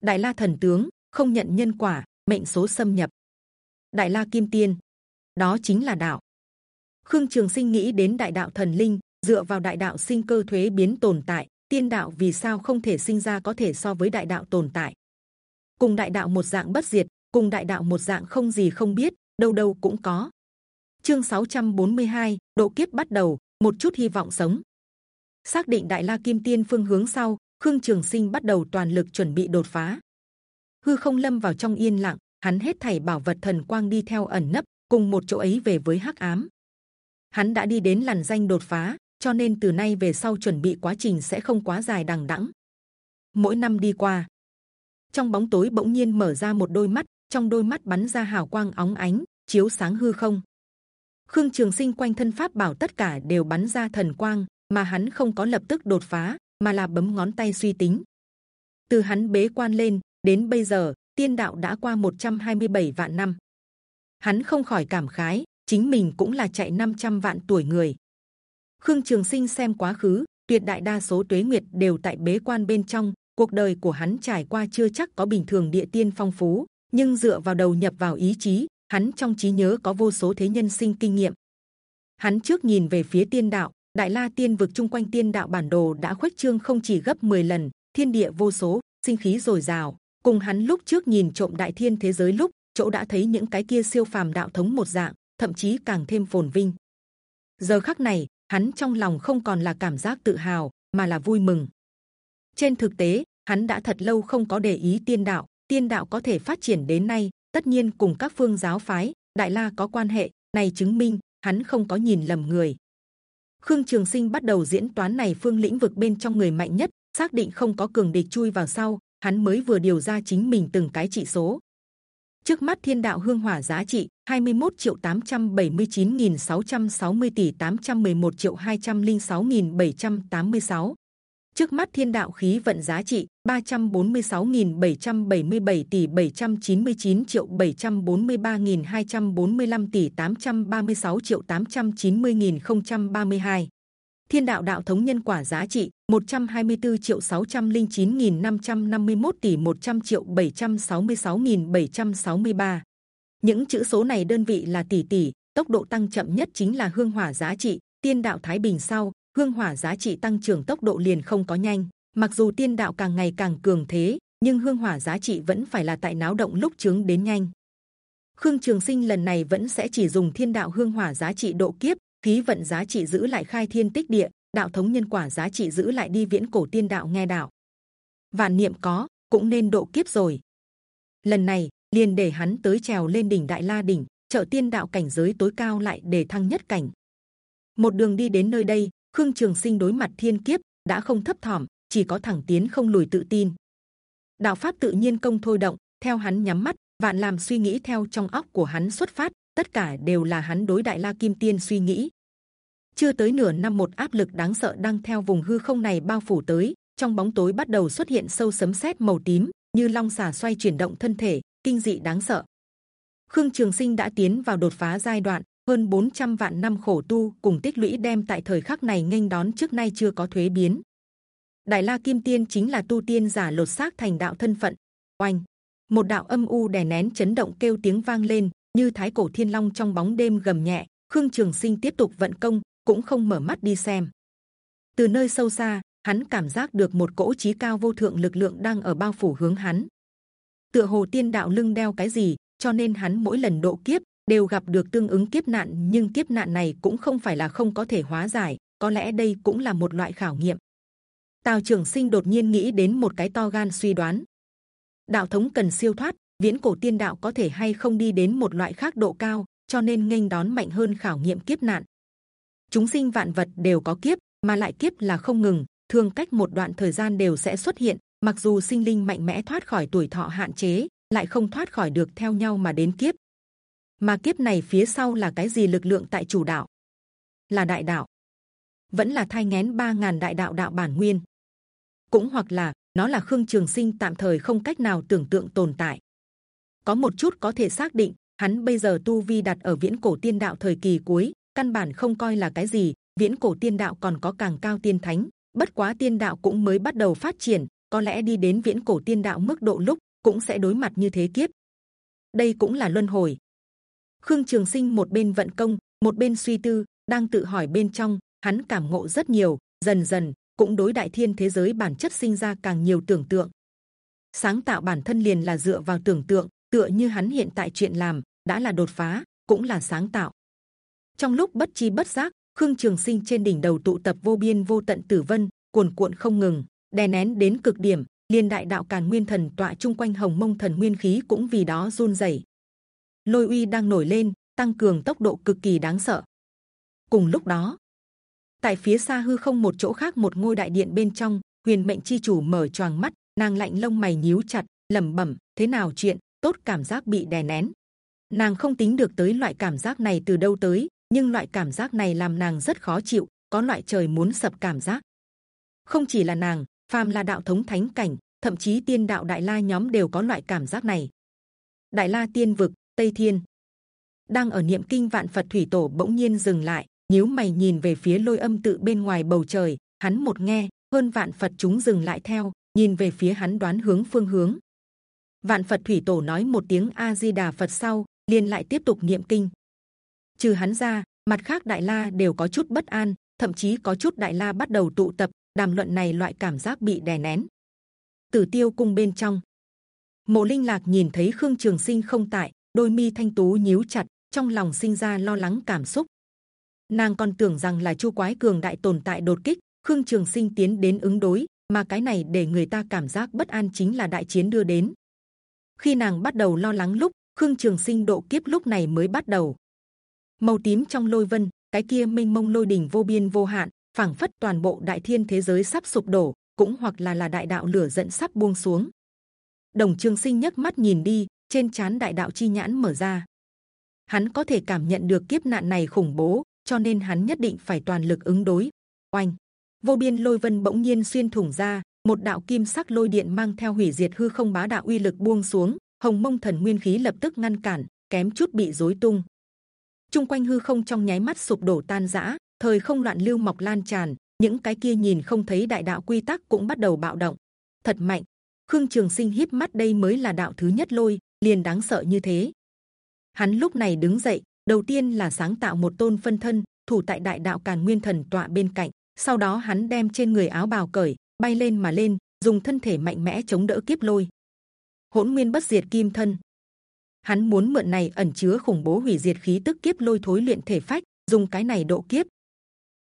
Speaker 1: Đại la thần tướng, không nhận nhân quả mệnh số xâm nhập. Đại la kim tiên đó chính là đạo. Khương trường sinh nghĩ đến đại đạo thần linh dựa vào đại đạo sinh cơ thuế biến tồn tại tiên đạo vì sao không thể sinh ra có thể so với đại đạo tồn tại? Cùng đại đạo một dạng bất diệt cùng đại đạo một dạng không gì không biết đâu đâu cũng có. Chương 642, độ kiếp bắt đầu một chút hy vọng sống. Xác định đại la kim tiên phương hướng sau khương trường sinh bắt đầu toàn lực chuẩn bị đột phá hư không lâm vào trong yên lặng, hắn hết thảy bảo vật thần quang đi theo ẩn nấp, cùng một chỗ ấy về với hắc ám. Hắn đã đi đến làn danh đột phá, cho nên từ nay về sau chuẩn bị quá trình sẽ không quá dài đằng đẵng. Mỗi năm đi qua, trong bóng tối bỗng nhiên mở ra một đôi mắt, trong đôi mắt bắn ra hào quang óng ánh, chiếu sáng hư không. Khương trường sinh quanh thân pháp bảo tất cả đều bắn ra thần quang, mà hắn không có lập tức đột phá, mà là bấm ngón tay suy tính. Từ hắn bế quan lên đến bây giờ, tiên đạo đã qua 127 vạn năm. Hắn không khỏi cảm khái, chính mình cũng là chạy 500 vạn tuổi người. Khương trường sinh xem quá khứ, tuyệt đại đa số tuế nguyệt đều tại bế quan bên trong, cuộc đời của hắn trải qua chưa chắc có bình thường địa tiên phong phú, nhưng dựa vào đầu nhập vào ý chí, hắn trong trí nhớ có vô số thế nhân sinh kinh nghiệm. Hắn trước nhìn về phía tiên đạo, đại la tiên vực chung quanh tiên đạo bản đồ đã khuếch trương không chỉ gấp 10 lần, thiên địa vô số, sinh khí dồi dào cùng hắn lúc trước nhìn trộm đại thiên thế giới lúc, chỗ đã thấy những cái kia siêu phàm đạo thống một dạng, thậm chí càng thêm phồn vinh. Giờ khắc này, hắn trong lòng không còn là cảm giác tự hào, mà là vui mừng. Trên thực tế, hắn đã thật lâu không có để ý tiên đạo tiên đạo có thể phát triển đến nay, tất nhiên cùng các phương giáo phái, đại la có quan hệ, này chứng minh, hắn không có nhìn lầm người. Khương trường sinh bắt đầu diễn toán này phương lĩnh vực bên trong người mạnh nhất, xác định không có cường địch chui vào sau hắn mới vừa điều ra chính mình từng cái trị số. Trước mắt thiên đạo hương hỏa giá trị 21 triệu 879.660 tỷ 811 triệu 206.786 trước mắt thiên đạo khí vận giá trị 346.777 tỷ 799 triệu 743.245 tỷ 836 triệu 890.032 thiên đạo đạo thống nhân quả giá trị 124 triệu 609.551 tỷ 100 triệu 766.763 những chữ số này đơn vị là tỷ tỷ tốc độ tăng chậm nhất chính là hương hỏa giá trị. Tiên đạo thái bình sau, hương hỏa giá trị tăng trưởng tốc độ liền không có nhanh. Mặc dù tiên đạo càng ngày càng cường thế, nhưng hương hỏa giá trị vẫn phải là tại náo động lúc trướng đến nhanh. Khương Trường Sinh lần này vẫn sẽ chỉ dùng thiên đạo hương hỏa giá trị độ kiếp, khí vận giá trị giữ lại khai thiên tích địa, đạo thống nhân quả giá trị giữ lại đi viễn cổ tiên đạo nghe đạo. Vạn niệm có, cũng nên độ kiếp rồi. Lần này liền để hắn tới trèo lên đỉnh đại la đỉnh, trợ tiên đạo cảnh giới tối cao lại để thăng nhất cảnh. Một đường đi đến nơi đây, Khương Trường Sinh đối mặt thiên kiếp đã không thấp thỏm, chỉ có thẳng tiến không lùi tự tin. Đạo pháp tự nhiên công thôi động, theo hắn nhắm mắt, vạn làm suy nghĩ theo trong óc của hắn xuất phát, tất cả đều là hắn đối đại la kim tiên suy nghĩ. Chưa tới nửa năm một áp lực đáng sợ đang theo vùng hư không này bao phủ tới, trong bóng tối bắt đầu xuất hiện sâu sấm sét màu tím, như long xà xoay chuyển động thân thể, kinh dị đáng sợ. Khương Trường Sinh đã tiến vào đột phá giai đoạn, hơn 400 vạn năm khổ tu cùng tích lũy đem tại thời khắc này nghênh đón trước nay chưa có thuế biến. Đại La Kim Tiên chính là tu tiên giả lột xác thành đạo thân phận. Oanh, một đạo âm u đè nén chấn động kêu tiếng vang lên, như thái cổ thiên long trong bóng đêm gầm nhẹ. Khương Trường Sinh tiếp tục vận công, cũng không mở mắt đi xem. Từ nơi sâu xa, hắn cảm giác được một cỗ trí cao vô thượng lực lượng đang ở bao phủ hướng hắn. Tựa hồ tiên đạo lưng đeo cái gì, cho nên hắn mỗi lần độ kiếp đều gặp được tương ứng kiếp nạn, nhưng kiếp nạn này cũng không phải là không có thể hóa giải, có lẽ đây cũng là một loại khảo nghiệm. Tào Trường Sinh đột nhiên nghĩ đến một cái to gan suy đoán. Đạo thống cần siêu thoát, viễn cổ tiên đạo có thể hay không đi đến một loại khác độ cao, cho nên nghênh đón mạnh hơn khảo nghiệm kiếp nạn. Chúng sinh vạn vật đều có kiếp, mà lại kiếp là không ngừng, thường cách một đoạn thời gian đều sẽ xuất hiện. Mặc dù sinh linh mạnh mẽ thoát khỏi tuổi thọ hạn chế, lại không thoát khỏi được theo nhau mà đến kiếp. Mà kiếp này phía sau là cái gì lực lượng tại chủ đạo? Là đại đạo, vẫn là thai ngén ba ngàn đại đạo đạo bản nguyên, cũng hoặc là nó là khương trường sinh tạm thời không cách nào tưởng tượng tồn tại. Có một chút có thể xác định, hắn bây giờ tu vi đặt ở viễn cổ tiên đạo thời kỳ cuối, căn bản không coi là cái gì. Viễn cổ tiên đạo còn có càng cao tiên thánh, bất quá tiên đạo cũng mới bắt đầu phát triển, có lẽ đi đến viễn cổ tiên đạo mức độ lúc cũng sẽ đối mặt như thế kiếp. Đây cũng là luân hồi. Khương Trường Sinh một bên vận công, một bên suy tư, đang tự hỏi bên trong, hắn cảm ngộ rất nhiều. Dần dần, cũng đối đại thiên thế giới bản chất sinh ra càng nhiều tưởng tượng. Sáng tạo bản thân liền là dựa vào tưởng tượng, tựa như hắn hiện tại chuyện làm đã là đột phá, cũng là sáng tạo. Trong lúc bất chi bất giác, Khương Trường Sinh trên đỉnh đầu tụ tập vô biên vô tận tử vân, cuồn cuộn không ngừng, đè nén đến cực điểm. Liên đại đạo càn nguyên thần tọa chung quanh hồng mông thần nguyên khí cũng vì đó run rẩy. Lôi uy đang nổi lên, tăng cường tốc độ cực kỳ đáng sợ. Cùng lúc đó, tại phía xa hư không một chỗ khác một ngôi đại điện bên trong, huyền mệnh chi chủ mở choàng mắt, nàng lạnh lông mày nhíu chặt, lẩm bẩm thế nào chuyện tốt cảm giác bị đè nén. Nàng không tính được tới loại cảm giác này từ đâu tới, nhưng loại cảm giác này làm nàng rất khó chịu, có loại trời muốn sập cảm giác. Không chỉ là nàng, phàm là đạo thống thánh cảnh, thậm chí tiên đạo đại la nhóm đều có loại cảm giác này. Đại la tiên vực, tây thiên, đang ở niệm kinh vạn phật thủy tổ bỗng nhiên dừng lại, nhíu mày nhìn về phía lôi âm tự bên ngoài bầu trời. Hắn một nghe, hơn vạn phật chúng dừng lại theo, nhìn về phía hắn đoán hướng phương hướng. Vạn Phật thủy tổ nói một tiếng A Di Đà Phật sau, liền lại tiếp tục niệm kinh. Trừ hắn ra, mặt khác Đại La đều có chút bất an, thậm chí có chút Đại La bắt đầu tụ tập, đàm luận này loại cảm giác bị đè nén. Tử Tiêu cung bên trong, Mộ Linh Lạc nhìn thấy Khương Trường Sinh không tại, đôi mi thanh tú nhíu chặt, trong lòng sinh ra lo lắng cảm xúc. Nàng còn tưởng rằng là Chu Quái cường đại tồn tại đột kích, Khương Trường Sinh tiến đến ứng đối, mà cái này để người ta cảm giác bất an chính là đại chiến đưa đến. Khi nàng bắt đầu lo lắng lúc Khương Trường Sinh độ kiếp lúc này mới bắt đầu. Màu tím trong lôi vân, cái kia mênh mông lôi đỉnh vô biên vô hạn, phảng phất toàn bộ đại thiên thế giới sắp sụp đổ, cũng hoặc là là đại đạo lửa giận sắp buông xuống. Đồng Trường Sinh nhấc mắt nhìn đi, trên chán đại đạo chi nhãn mở ra. Hắn có thể cảm nhận được kiếp nạn này khủng bố, cho nên hắn nhất định phải toàn lực ứng đối. Oanh! Vô biên lôi vân bỗng nhiên xuyên thủng ra, một đạo kim sắc lôi điện mang theo hủy diệt hư không bá đạo uy lực buông xuống, hồng mông thần nguyên khí lập tức ngăn cản, kém chút bị rối tung. Trung quanh hư không trong nháy mắt sụp đổ tan rã, thời không loạn lưu mọc lan tràn, những cái kia nhìn không thấy đại đạo quy tắc cũng bắt đầu bạo động. Thật mạnh, Khương Trường Sinh híp mắt đây mới là đạo thứ nhất lôi, liền đáng sợ như thế. Hắn lúc này đứng dậy, đầu tiên là sáng tạo một tôn phân thân thủ tại đại đạo càn nguyên thần tọa bên cạnh sau đó hắn đem trên người áo bào cởi bay lên mà lên, dùng thân thể mạnh mẽ chống đỡ kiếp lôi. Hỗn nguyên bất diệt kim thân. Hắn muốn mượn này ẩn chứa khủng bố hủy diệt khí tức kiếp lôi thối luyện thể phách, dùng cái này độ kiếp.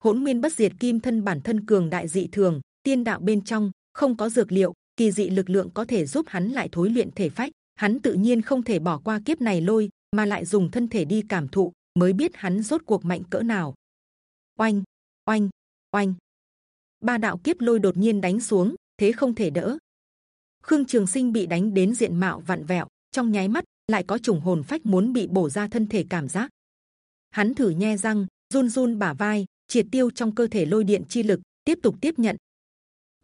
Speaker 1: Hỗn nguyên bất diệt kim thân bản thân cường đại dị thường, tiên đạo bên trong, không có dược liệu, kỳ dị lực lượng có thể giúp hắn lại thối luyện thể phách. Hắn tự nhiên không thể bỏ qua kiếp này lôi, mà lại dùng thân thể đi cảm thụ, mới biết hắn rốt cuộc mạnh cỡ nào. Oanh oanh oanh ba đạo kiếp lôi đột nhiên đánh xuống, thế không thể đỡ. Khương trường sinh bị đánh đến diện mạo vặn vẹo, trong nháy mắt lại có trùng hồn phách muốn bị bổ ra thân thể cảm giác. Hắn thử nhe răng, run run bả vai, triệt tiêu trong cơ thể lôi điện chi lực, tiếp tục tiếp nhận.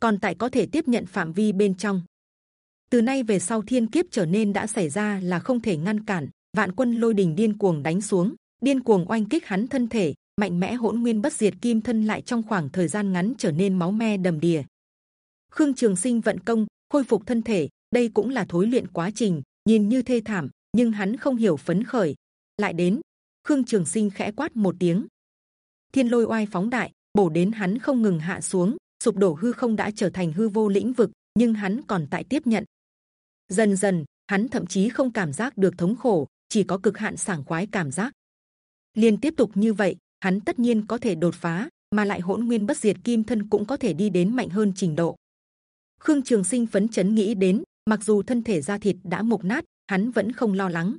Speaker 1: Còn tại có thể tiếp nhận phạm vi bên trong. Từ nay về sau thiên kiếp trở nên đã xảy ra là không thể ngăn cản, vạn quân lôi đình điên cuồng đánh xuống, điên cuồng oanh kích hắn thân thể mạnh mẽ hỗn nguyên bất diệt kim thân lại trong khoảng thời gian ngắn trở nên máu me đầm đìa. Khương trường sinh vận công, khôi phục thân thể, đây cũng là thối luyện quá trình, nhìn như thê thảm, nhưng hắn không hiểu phấn khởi. Lại đến, khương trường sinh khẽ quát một tiếng. Thiên lôi oai phóng đại, bổ đến hắn không ngừng hạ xuống, sụp đổ hư không đã trở thành hư vô lĩnh vực, nhưng hắn còn tại tiếp nhận. Dần dần, hắn thậm chí không cảm giác được thống khổ, chỉ có cực hạn sảng khoái cảm giác. Liên tiếp tục như vậy hắn tất nhiên có thể đột phá, mà lại hỗn nguyên bất diệt kim thân cũng có thể đi đến mạnh hơn trình độ. Khương trường sinh phấn chấn nghĩ đến, mặc dù thân thể da thịt đã mục nát, hắn vẫn không lo lắng.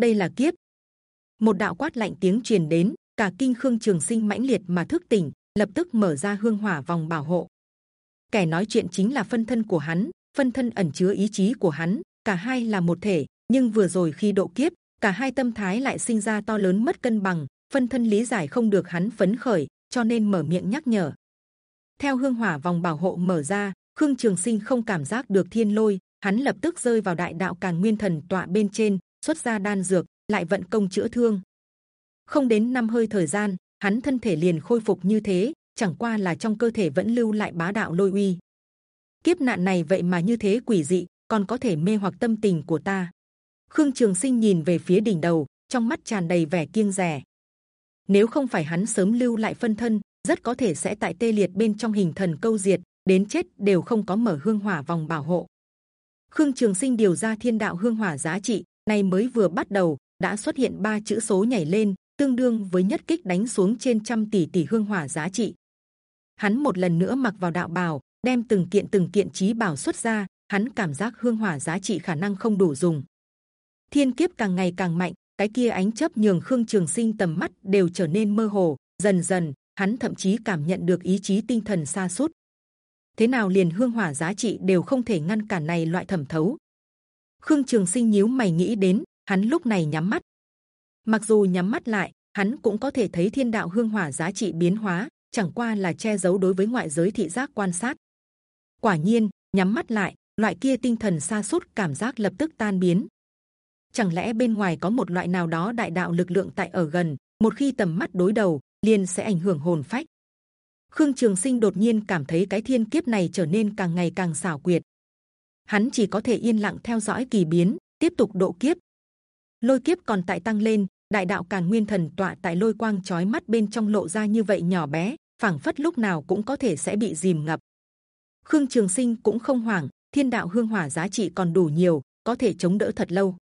Speaker 1: Đây là kiếp. Một đạo quát lạnh tiếng truyền đến, cả kinh khương trường sinh mãnh liệt mà thức tỉnh, lập tức mở ra hương hỏa vòng bảo hộ. Kẻ nói chuyện chính là phân thân của hắn, phân thân ẩn chứa ý chí của hắn, cả hai là một thể, nhưng vừa rồi khi độ kiếp, cả hai tâm thái lại sinh ra to lớn mất cân bằng phân thân lý giải không được hắn phấn khởi, cho nên mở miệng nhắc nhở. Theo hương hỏa vòng bảo hộ mở ra, khương trường sinh không cảm giác được thiên lôi, hắn lập tức rơi vào đại đạo càn nguyên thần tọa bên trên, xuất ra đan dược, lại vận công chữa thương. Không đến năm hơi thời gian, hắn thân thể liền khôi phục như thế, chẳng qua là trong cơ thể vẫn lưu lại bá đạo lôi uy. Kiếp nạn này vậy mà như thế quỷ dị, còn có thể mê hoặc tâm tình của ta. Khương trường sinh nhìn về phía đỉnh đầu, trong mắt tràn đầy vẻ kiêng dè nếu không phải hắn sớm lưu lại phân thân, rất có thể sẽ tại tê liệt bên trong hình thần câu diệt, đến chết đều không có mở hương hỏa vòng bảo hộ. Khương trường sinh điều ra thiên đạo hương hỏa giá trị này mới vừa bắt đầu, đã xuất hiện ba chữ số nhảy lên, tương đương với nhất kích đánh xuống trên trăm tỷ tỷ hương hỏa giá trị. Hắn một lần nữa mặc vào đạo bào, đem từng kiện từng kiện trí bảo xuất ra, hắn cảm giác hương hỏa giá trị khả năng không đủ dùng. Thiên kiếp càng ngày càng mạnh cái kia ánh chớp nhường khương trường sinh tầm mắt đều trở nên mơ hồ, dần dần, hắn thậm chí cảm nhận được ý chí tinh thần xa suốt thế nào liền hương hỏa giá trị đều không thể ngăn cản này loại thẩm thấu. Khương trường sinh nhíu mày nghĩ đến, hắn lúc này nhắm mắt. Mặc dù nhắm mắt lại, hắn cũng có thể thấy thiên đạo hương hỏa giá trị biến hóa, chẳng qua là che giấu đối với ngoại giới thị giác quan sát. Quả nhiên, nhắm mắt lại, loại kia tinh thần xa suốt cảm giác lập tức tan biến chẳng lẽ bên ngoài có một loại nào đó đại đạo lực lượng tại ở gần, một khi tầm mắt đối đầu, liền sẽ ảnh hưởng hồn phách? Khương trường sinh đột nhiên cảm thấy cái thiên kiếp này trở nên càng ngày càng xảo quyệt. Hắn chỉ có thể yên lặng theo dõi kỳ biến, tiếp tục độ kiếp. Lôi kiếp còn tại tăng lên, đại đạo càn nguyên thần tọa tại lôi quang chói mắt bên trong lộ ra như vậy nhỏ bé, phảng phất lúc nào cũng có thể sẽ bị dìm ngập. Khương trường sinh cũng không hoảng, thiên đạo hương hỏa giá trị còn đủ nhiều, có thể chống đỡ thật lâu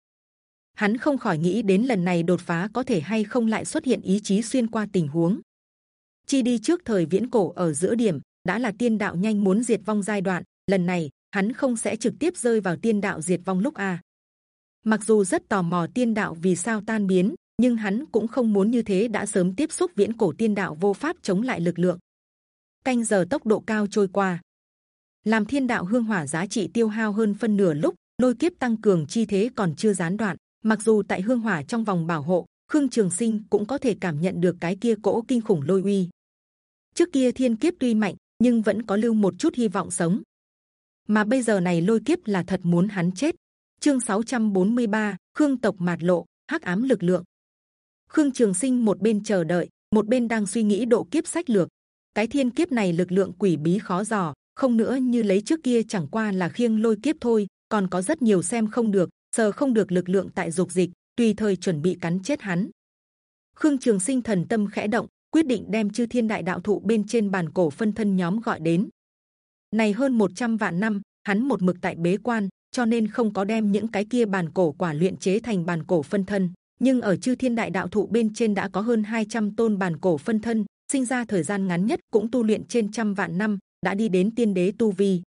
Speaker 1: hắn không khỏi nghĩ đến lần này đột phá có thể hay không lại xuất hiện ý chí xuyên qua tình huống. Chi đi trước thời viễn cổ ở giữa điểm, đã là tiên đạo nhanh muốn diệt vong giai đoạn, lần này, hắn không sẽ trực tiếp rơi vào tiên đạo diệt vong lúc a. Mặc dù rất tò mò tiên đạo vì sao tan biến, nhưng hắn cũng không muốn như thế đã sớm tiếp xúc viễn cổ tiên đạo vô pháp chống lại lực lượng. Canh giờ tốc độ cao trôi qua. Làm thiên đạo hương hỏa giá trị tiêu hao hơn phân nửa lúc, lôi kiếp tăng cường chi thế còn chưa gián đoạn mặc dù tại hương hỏa trong vòng bảo hộ khương trường sinh cũng có thể cảm nhận được cái kia cỗ kinh khủng lôi uy. Trước kia thiên kiếp tuy mạnh nhưng vẫn có lưu một chút hy vọng sống. Mà bây giờ này lôi kiếp là thật muốn hắn chết. Chương 643, khương tộc mạt lộ hắc ám lực lượng. Khương trường sinh một bên chờ đợi một bên đang suy nghĩ độ kiếp sách lược. Cái thiên kiếp này lực lượng quỷ bí khó dò không nữa như lấy trước kia chẳng qua là khiêng lôi kiếp thôi còn có rất nhiều xem không được sờ không được lực lượng tại dục dịch tùy thời chuẩn bị cắn chết hắn Khương Trường Sinh thần tâm khẽ động, quyết định đem chư thiên đại đạo thụ bên trên bàn cổ phân thân nhóm gọi đến. Này hơn 100 vạn năm, hắn một mực tại bế quan, cho nên không có đem những cái kia bàn cổ quả luyện chế thành bàn cổ phân thân. Nhưng ở chư thiên đại đạo thụ bên trên đã có hơn 200 tôn bàn cổ phân thân, sinh ra thời gian ngắn nhất cũng tu luyện trên trăm vạn năm, đã đi đến tiên đế tu vi.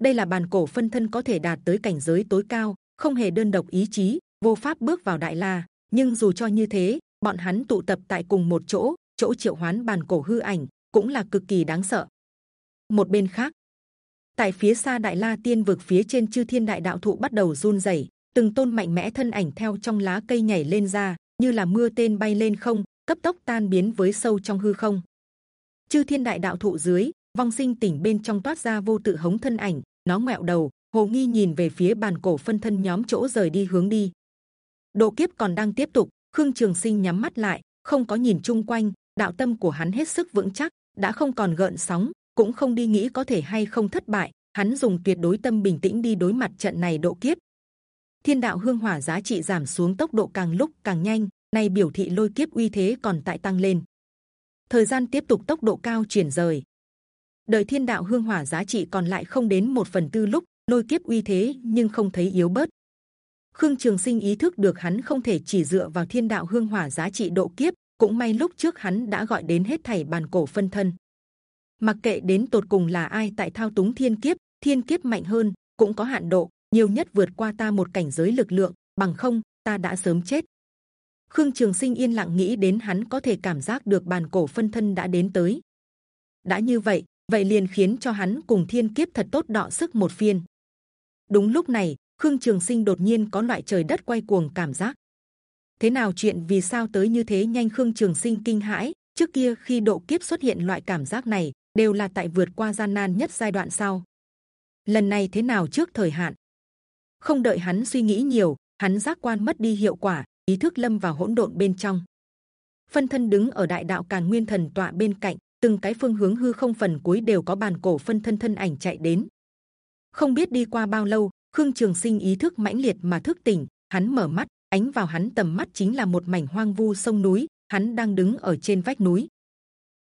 Speaker 1: Đây là bàn cổ phân thân có thể đạt tới cảnh giới tối cao, không hề đơn độc ý chí, vô pháp bước vào đại la. Nhưng dù cho như thế, bọn hắn tụ tập tại cùng một chỗ, chỗ triệu hoán bàn cổ hư ảnh cũng là cực kỳ đáng sợ. Một bên khác, tại phía xa đại la tiên vực phía trên chư thiên đại đạo thụ bắt đầu run rẩy, từng tôn mạnh mẽ thân ảnh theo trong lá cây nhảy lên ra, như là mưa tên bay lên không, cấp tốc tan biến với sâu trong hư không. Chư thiên đại đạo thụ dưới, vong sinh tỉnh bên trong toát ra vô tự hống thân ảnh, nó ngẹo đầu, hồ nghi nhìn về phía bàn cổ phân thân nhóm chỗ rời đi hướng đi. Độ kiếp còn đang tiếp tục, Khương Trường Sinh nhắm mắt lại, không có nhìn chung quanh, đạo tâm của hắn hết sức vững chắc, đã không còn gợn sóng, cũng không đi nghĩ có thể hay không thất bại. Hắn dùng tuyệt đối tâm bình tĩnh đi đối mặt trận này độ kiếp. Thiên đạo hương hỏa giá trị giảm xuống tốc độ càng lúc càng nhanh, nay biểu thị lôi kiếp uy thế còn tại tăng lên. Thời gian tiếp tục tốc độ cao chuyển rời. Đời thiên đạo hương hỏa giá trị còn lại không đến một phần tư lúc lôi kiếp uy thế nhưng không thấy yếu bớt. Khương Trường Sinh ý thức được hắn không thể chỉ dựa vào thiên đạo hương hỏa giá trị độ kiếp, cũng may lúc trước hắn đã gọi đến hết thảy bàn cổ phân thân. Mặc kệ đến tột cùng là ai tại thao túng thiên kiếp, thiên kiếp mạnh hơn cũng có hạn độ, nhiều nhất vượt qua ta một cảnh giới lực lượng, bằng không ta đã sớm chết. Khương Trường Sinh yên lặng nghĩ đến hắn có thể cảm giác được bàn cổ phân thân đã đến tới. đã như vậy, vậy liền khiến cho hắn cùng thiên kiếp thật tốt đọ sức một phiên đúng lúc này, Khương Trường Sinh đột nhiên có loại trời đất quay cuồng cảm giác. Thế nào chuyện vì sao tới như thế nhanh khương trường sinh kinh hãi. Trước kia khi độ kiếp xuất hiện loại cảm giác này đều là tại vượt qua gian nan nhất giai đoạn sau. Lần này thế nào trước thời hạn? Không đợi hắn suy nghĩ nhiều hắn giác quan mất đi hiệu quả ý thức lâm vào hỗn độn bên trong. Phân thân đứng ở đại đạo càn nguyên thần tọa bên cạnh từng cái phương hướng hư không phần cuối đều có bàn cổ phân thân thân ảnh chạy đến không biết đi qua bao lâu, khương trường sinh ý thức mãnh liệt mà thức tỉnh, hắn mở mắt, ánh vào hắn tầm mắt chính là một mảnh hoang vu sông núi, hắn đang đứng ở trên vách núi.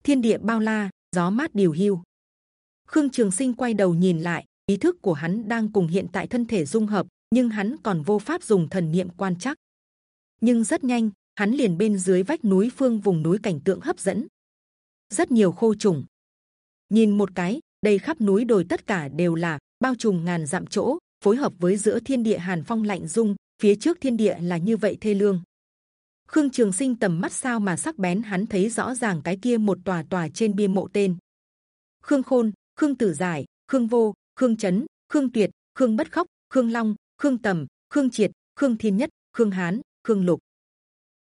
Speaker 1: Thiên địa bao la, gió mát điều hưu. Khương trường sinh quay đầu nhìn lại, ý thức của hắn đang cùng hiện tại thân thể dung hợp, nhưng hắn còn vô pháp dùng thần niệm quan chắc nhưng rất nhanh, hắn liền bên dưới vách núi phương vùng núi cảnh tượng hấp dẫn. Rất nhiều khô trùng. Nhìn một cái đây khắp núi đồi tất cả đều là bao trùm ngàn dặm chỗ, phối hợp với giữa thiên địa hàn phong lạnh dung phía trước thiên địa là như vậy thê lương. Khương trường sinh tầm mắt sao mà sắc bén, hắn thấy rõ ràng cái kia một tòa tòa trên bia mộ tên. Khương khôn, khương tử giải, khương vô, khương chấn, khương tuyệt, khương bất khóc, khương long, khương tầm, khương triệt, khương thiên nhất, khương hán, khương lục.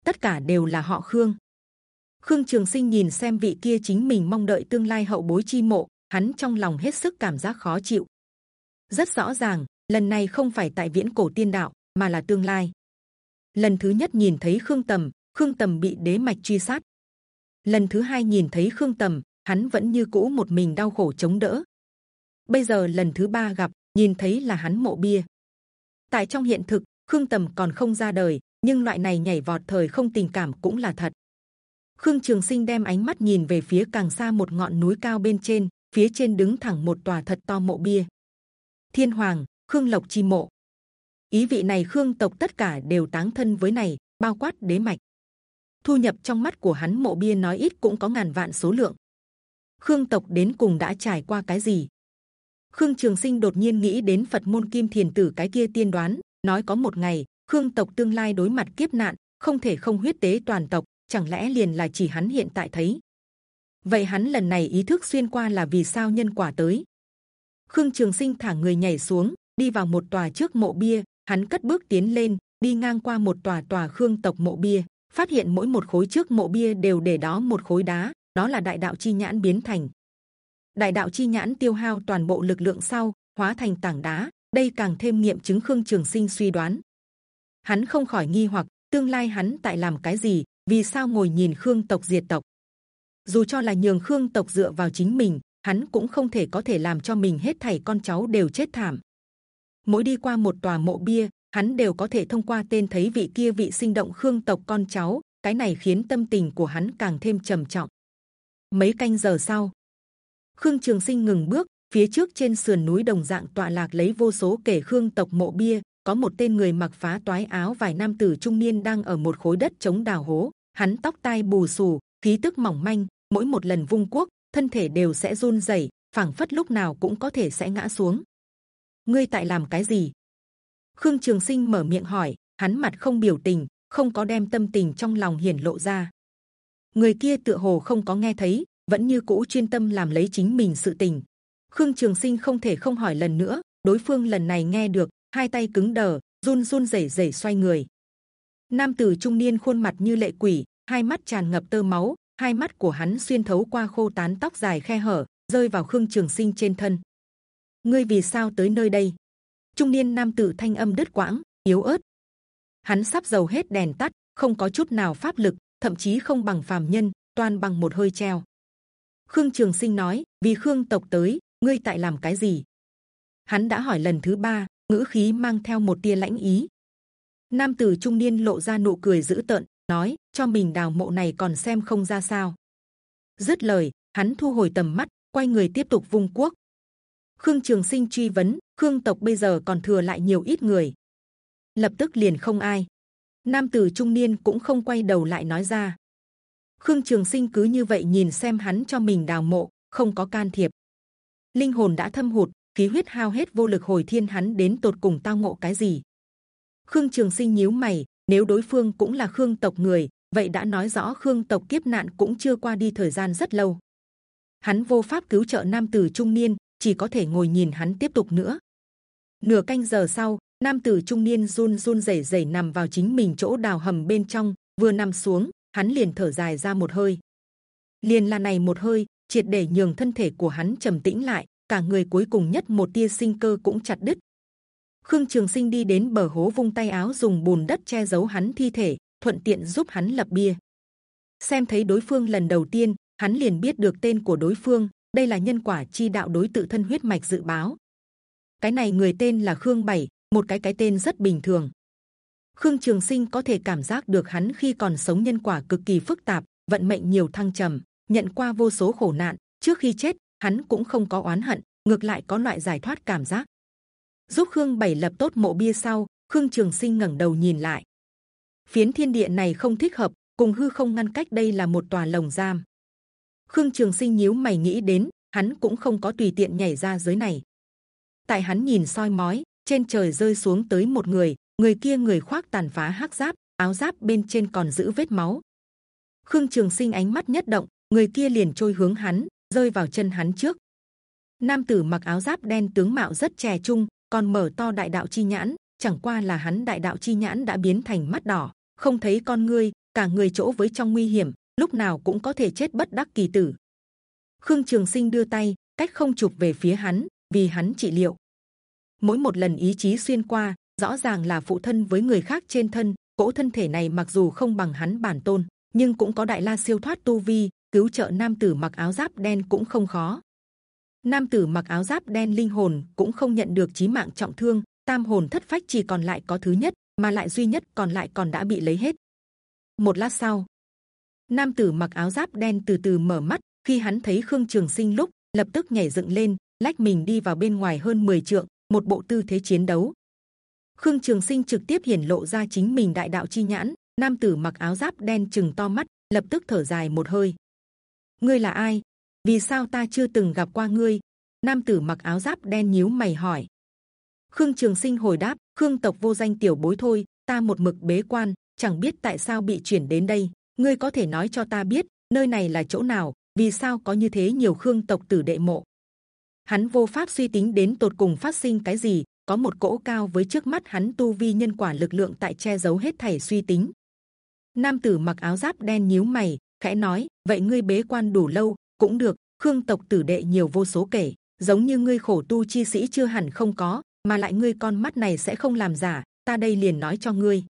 Speaker 1: Tất cả đều là họ khương. Khương trường sinh nhìn xem vị kia chính mình mong đợi tương lai hậu bối chi mộ, hắn trong lòng hết sức cảm giác khó chịu rất rõ ràng lần này không phải tại viễn cổ tiên đạo mà là tương lai. Lần thứ nhất nhìn thấy Khương Tầm, Khương Tầm bị đế mạch truy sát. Lần thứ hai nhìn thấy Khương Tầm, hắn vẫn như cũ một mình đau khổ chống đỡ. Bây giờ lần thứ ba gặp, nhìn thấy là hắn mộ bia. Tại trong hiện thực, Khương Tầm còn không ra đời, nhưng loại này nhảy vọt thời không tình cảm cũng là thật. Khương Trường Sinh đem ánh mắt nhìn về phía càng xa một ngọn núi cao bên trên, phía trên đứng thẳng một tòa thật to mộ bia. Thiên Hoàng, Khương Lộc chi mộ. Ý vị này khương tộc tất cả đều táng thân với này bao quát đế mạch. Thu nhập trong mắt của hắn mộ bia nói ít cũng có ngàn vạn số lượng. Khương tộc đến cùng đã trải qua cái gì? Khương trường sinh đột nhiên nghĩ đến phật môn kim thiền tử cái kia tiên đoán nói có một ngày khương tộc tương lai đối mặt kiếp nạn không thể không huyết tế toàn tộc chẳng lẽ liền là chỉ hắn hiện tại thấy? Vậy hắn lần này ý thức xuyên qua là vì sao nhân quả tới? Khương trường sinh thả người nhảy xuống, đi vào một tòa trước mộ bia. Hắn cất bước tiến lên, đi ngang qua một tòa tòa khương tộc mộ bia. Phát hiện mỗi một khối trước mộ bia đều để đó một khối đá, đó là đại đạo chi nhãn biến thành. Đại đạo chi nhãn tiêu hao toàn bộ lực lượng sau, hóa thành tảng đá. Đây càng thêm nghiệm chứng khương trường sinh suy đoán. Hắn không khỏi nghi hoặc, tương lai hắn tại làm cái gì, vì sao ngồi nhìn khương tộc diệt tộc? Dù cho là nhường khương tộc dựa vào chính mình hắn cũng không thể có thể làm cho mình hết thảy con cháu đều chết thảm mỗi đi qua một tòa mộ bia hắn đều có thể thông qua tên thấy vị kia vị sinh động khương tộc con cháu cái này khiến tâm tình của hắn càng thêm trầm trọng. Mấy canh giờ sau, Khương Trường Sinh ngừng bước, phía trước trên sườn núi đồng dạng tọa lạc lấy vô số kể Khương tộc mộ bia, có một tên người mặc phá toái áo vài nam tử trung niên đang ở một khối đất chống đào hố. Hắn tóc tai bù xù, khí tức mỏng manh, mỗi một lần vung quốc, thân thể đều sẽ run rẩy, phảng phất lúc nào cũng có thể sẽ ngã xuống. Ngươi tại làm cái gì? Khương Trường Sinh mở miệng hỏi, hắn mặt không biểu tình, không có đem tâm tình trong lòng hiển lộ ra. Người kia tựa hồ không có nghe thấy, vẫn như cũ chuyên tâm làm lấy chính mình sự tình. Khương Trường Sinh không thể không hỏi lần nữa, đối phương lần này nghe được, hai tay cứng đờ, run run rẩy rẩy xoay người. Nam tử trung niên khuôn mặt như lệ quỷ, hai mắt tràn ngập tơ máu, hai mắt của hắn xuyên thấu qua khô tán tóc dài khe hở, rơi vào Khương Trường Sinh trên thân. Ngươi vì sao tới nơi đây? Trung niên nam tử thanh âm đứt quãng, yếu ớt. Hắn sắp dầu hết đèn tắt, không có chút nào pháp lực, thậm chí không bằng phàm nhân, toàn bằng một hơi treo. Khương Trường Sinh nói, vì Khương tộc tới, ngươi tại làm cái gì? Hắn đã hỏi lần thứ ba, ngữ khí mang theo một tia lãnh ý. Nam tử trung niên lộ ra nụ cười dữ tợn, nói: cho mình đào mộ này còn xem không ra sao. Dứt lời, hắn thu hồi tầm mắt, quay người tiếp tục vung quốc. Khương Trường Sinh truy vấn: Khương tộc bây giờ còn thừa lại nhiều ít người? Lập tức liền không ai. Nam tử trung niên cũng không quay đầu lại nói ra. Khương Trường Sinh cứ như vậy nhìn xem hắn cho mình đào mộ, không có can thiệp. Linh hồn đã thâm hụt, khí huyết hao hết vô lực hồi thiên hắn đến tột cùng tao ngộ cái gì? Khương Trường Sinh nhíu mày, nếu đối phương cũng là Khương tộc người, vậy đã nói rõ Khương tộc kiếp nạn cũng chưa qua đi thời gian rất lâu. Hắn vô pháp cứu trợ nam tử trung niên, chỉ có thể ngồi nhìn hắn tiếp tục nữa. Nửa canh giờ sau, nam tử trung niên run run rẩy rẩy nằm vào chính mình chỗ đào hầm bên trong, vừa nằm xuống, hắn liền thở dài ra một hơi. liền là này một hơi, triệt để nhường thân thể của hắn trầm tĩnh lại, cả người cuối cùng nhất một tia sinh cơ cũng chặt đứt. Khương Trường Sinh đi đến bờ hố vung tay áo dùng bùn đất che giấu hắn thi thể, thuận tiện giúp hắn lập bia. Xem thấy đối phương lần đầu tiên, hắn liền biết được tên của đối phương. Đây là nhân quả chi đạo đối tự thân huyết mạch dự báo. Cái này người tên là Khương Bảy, một cái cái tên rất bình thường. Khương Trường Sinh có thể cảm giác được hắn khi còn sống nhân quả cực kỳ phức tạp, vận mệnh nhiều thăng trầm, nhận qua vô số khổ nạn. Trước khi chết, hắn cũng không có oán hận, ngược lại có loại giải thoát cảm giác. Giúp Khương Bảy lập tốt mộ bia sau, Khương Trường Sinh ngẩng đầu nhìn lại. Phiến thiên địa này không thích hợp, cùng hư không ngăn cách đây là một tòa lồng giam. Khương Trường Sinh nhíu mày nghĩ đến, hắn cũng không có tùy tiện nhảy ra dưới này. Tại hắn nhìn soi mói, trên trời rơi xuống tới một người, người kia người khoác tàn phá hắc giáp, áo giáp bên trên còn giữ vết máu. Khương Trường Sinh ánh mắt nhất động, người kia liền trôi hướng hắn, rơi vào chân hắn trước. Nam tử mặc áo giáp đen tướng mạo rất trẻ trung, còn mở to đại đạo chi nhãn, chẳng qua là hắn đại đạo chi nhãn đã biến thành mắt đỏ, không thấy con ngươi, cả người chỗ với trong nguy hiểm, lúc nào cũng có thể chết bất đắc kỳ tử. Khương Trường Sinh đưa tay, cách không chụp về phía hắn, vì hắn trị liệu. Mỗi một lần ý chí xuyên qua, rõ ràng là phụ thân với người khác trên thân. Cỗ thân thể này mặc dù không bằng hắn bản tôn, nhưng cũng có đại la siêu thoát tu vi, cứu trợ nam tử mặc áo giáp đen cũng không khó. Nam tử mặc áo giáp đen linh hồn cũng không nhận được chí mạng trọng thương, tam hồn thất phách chỉ còn lại có thứ nhất, mà lại duy nhất còn lại còn đã bị lấy hết. Một lát sau, nam tử mặc áo giáp đen từ từ mở mắt. Khi hắn thấy Khương Trường Sinh lúc lập tức nhảy dựng lên, lách mình đi vào bên ngoài hơn 10 trượng, một bộ tư thế chiến đấu. Khương Trường Sinh trực tiếp hiển lộ ra chính mình đại đạo chi nhãn. Nam tử mặc áo giáp đen chừng to mắt, lập tức thở dài một hơi. Ngươi là ai? Vì sao ta chưa từng gặp qua ngươi? Nam tử mặc áo giáp đen nhíu mày hỏi. Khương Trường Sinh hồi đáp: Khương tộc vô danh tiểu bối thôi, ta một mực bế quan, chẳng biết tại sao bị chuyển đến đây. Ngươi có thể nói cho ta biết nơi này là chỗ nào? Vì sao có như thế nhiều Khương tộc tử đệ mộ? Hắn vô pháp suy tính đến tột cùng phát sinh cái gì. Có một cỗ cao với trước mắt hắn tu vi nhân quả lực lượng tại che giấu hết thảy suy tính. Nam tử mặc áo giáp đen nhíu mày, khẽ nói: vậy ngươi bế quan đủ lâu cũng được. Khương tộc tử đệ nhiều vô số kể, giống như ngươi khổ tu chi sĩ chưa hẳn không có, mà lại ngươi con mắt này sẽ không làm giả. Ta đây liền nói cho ngươi,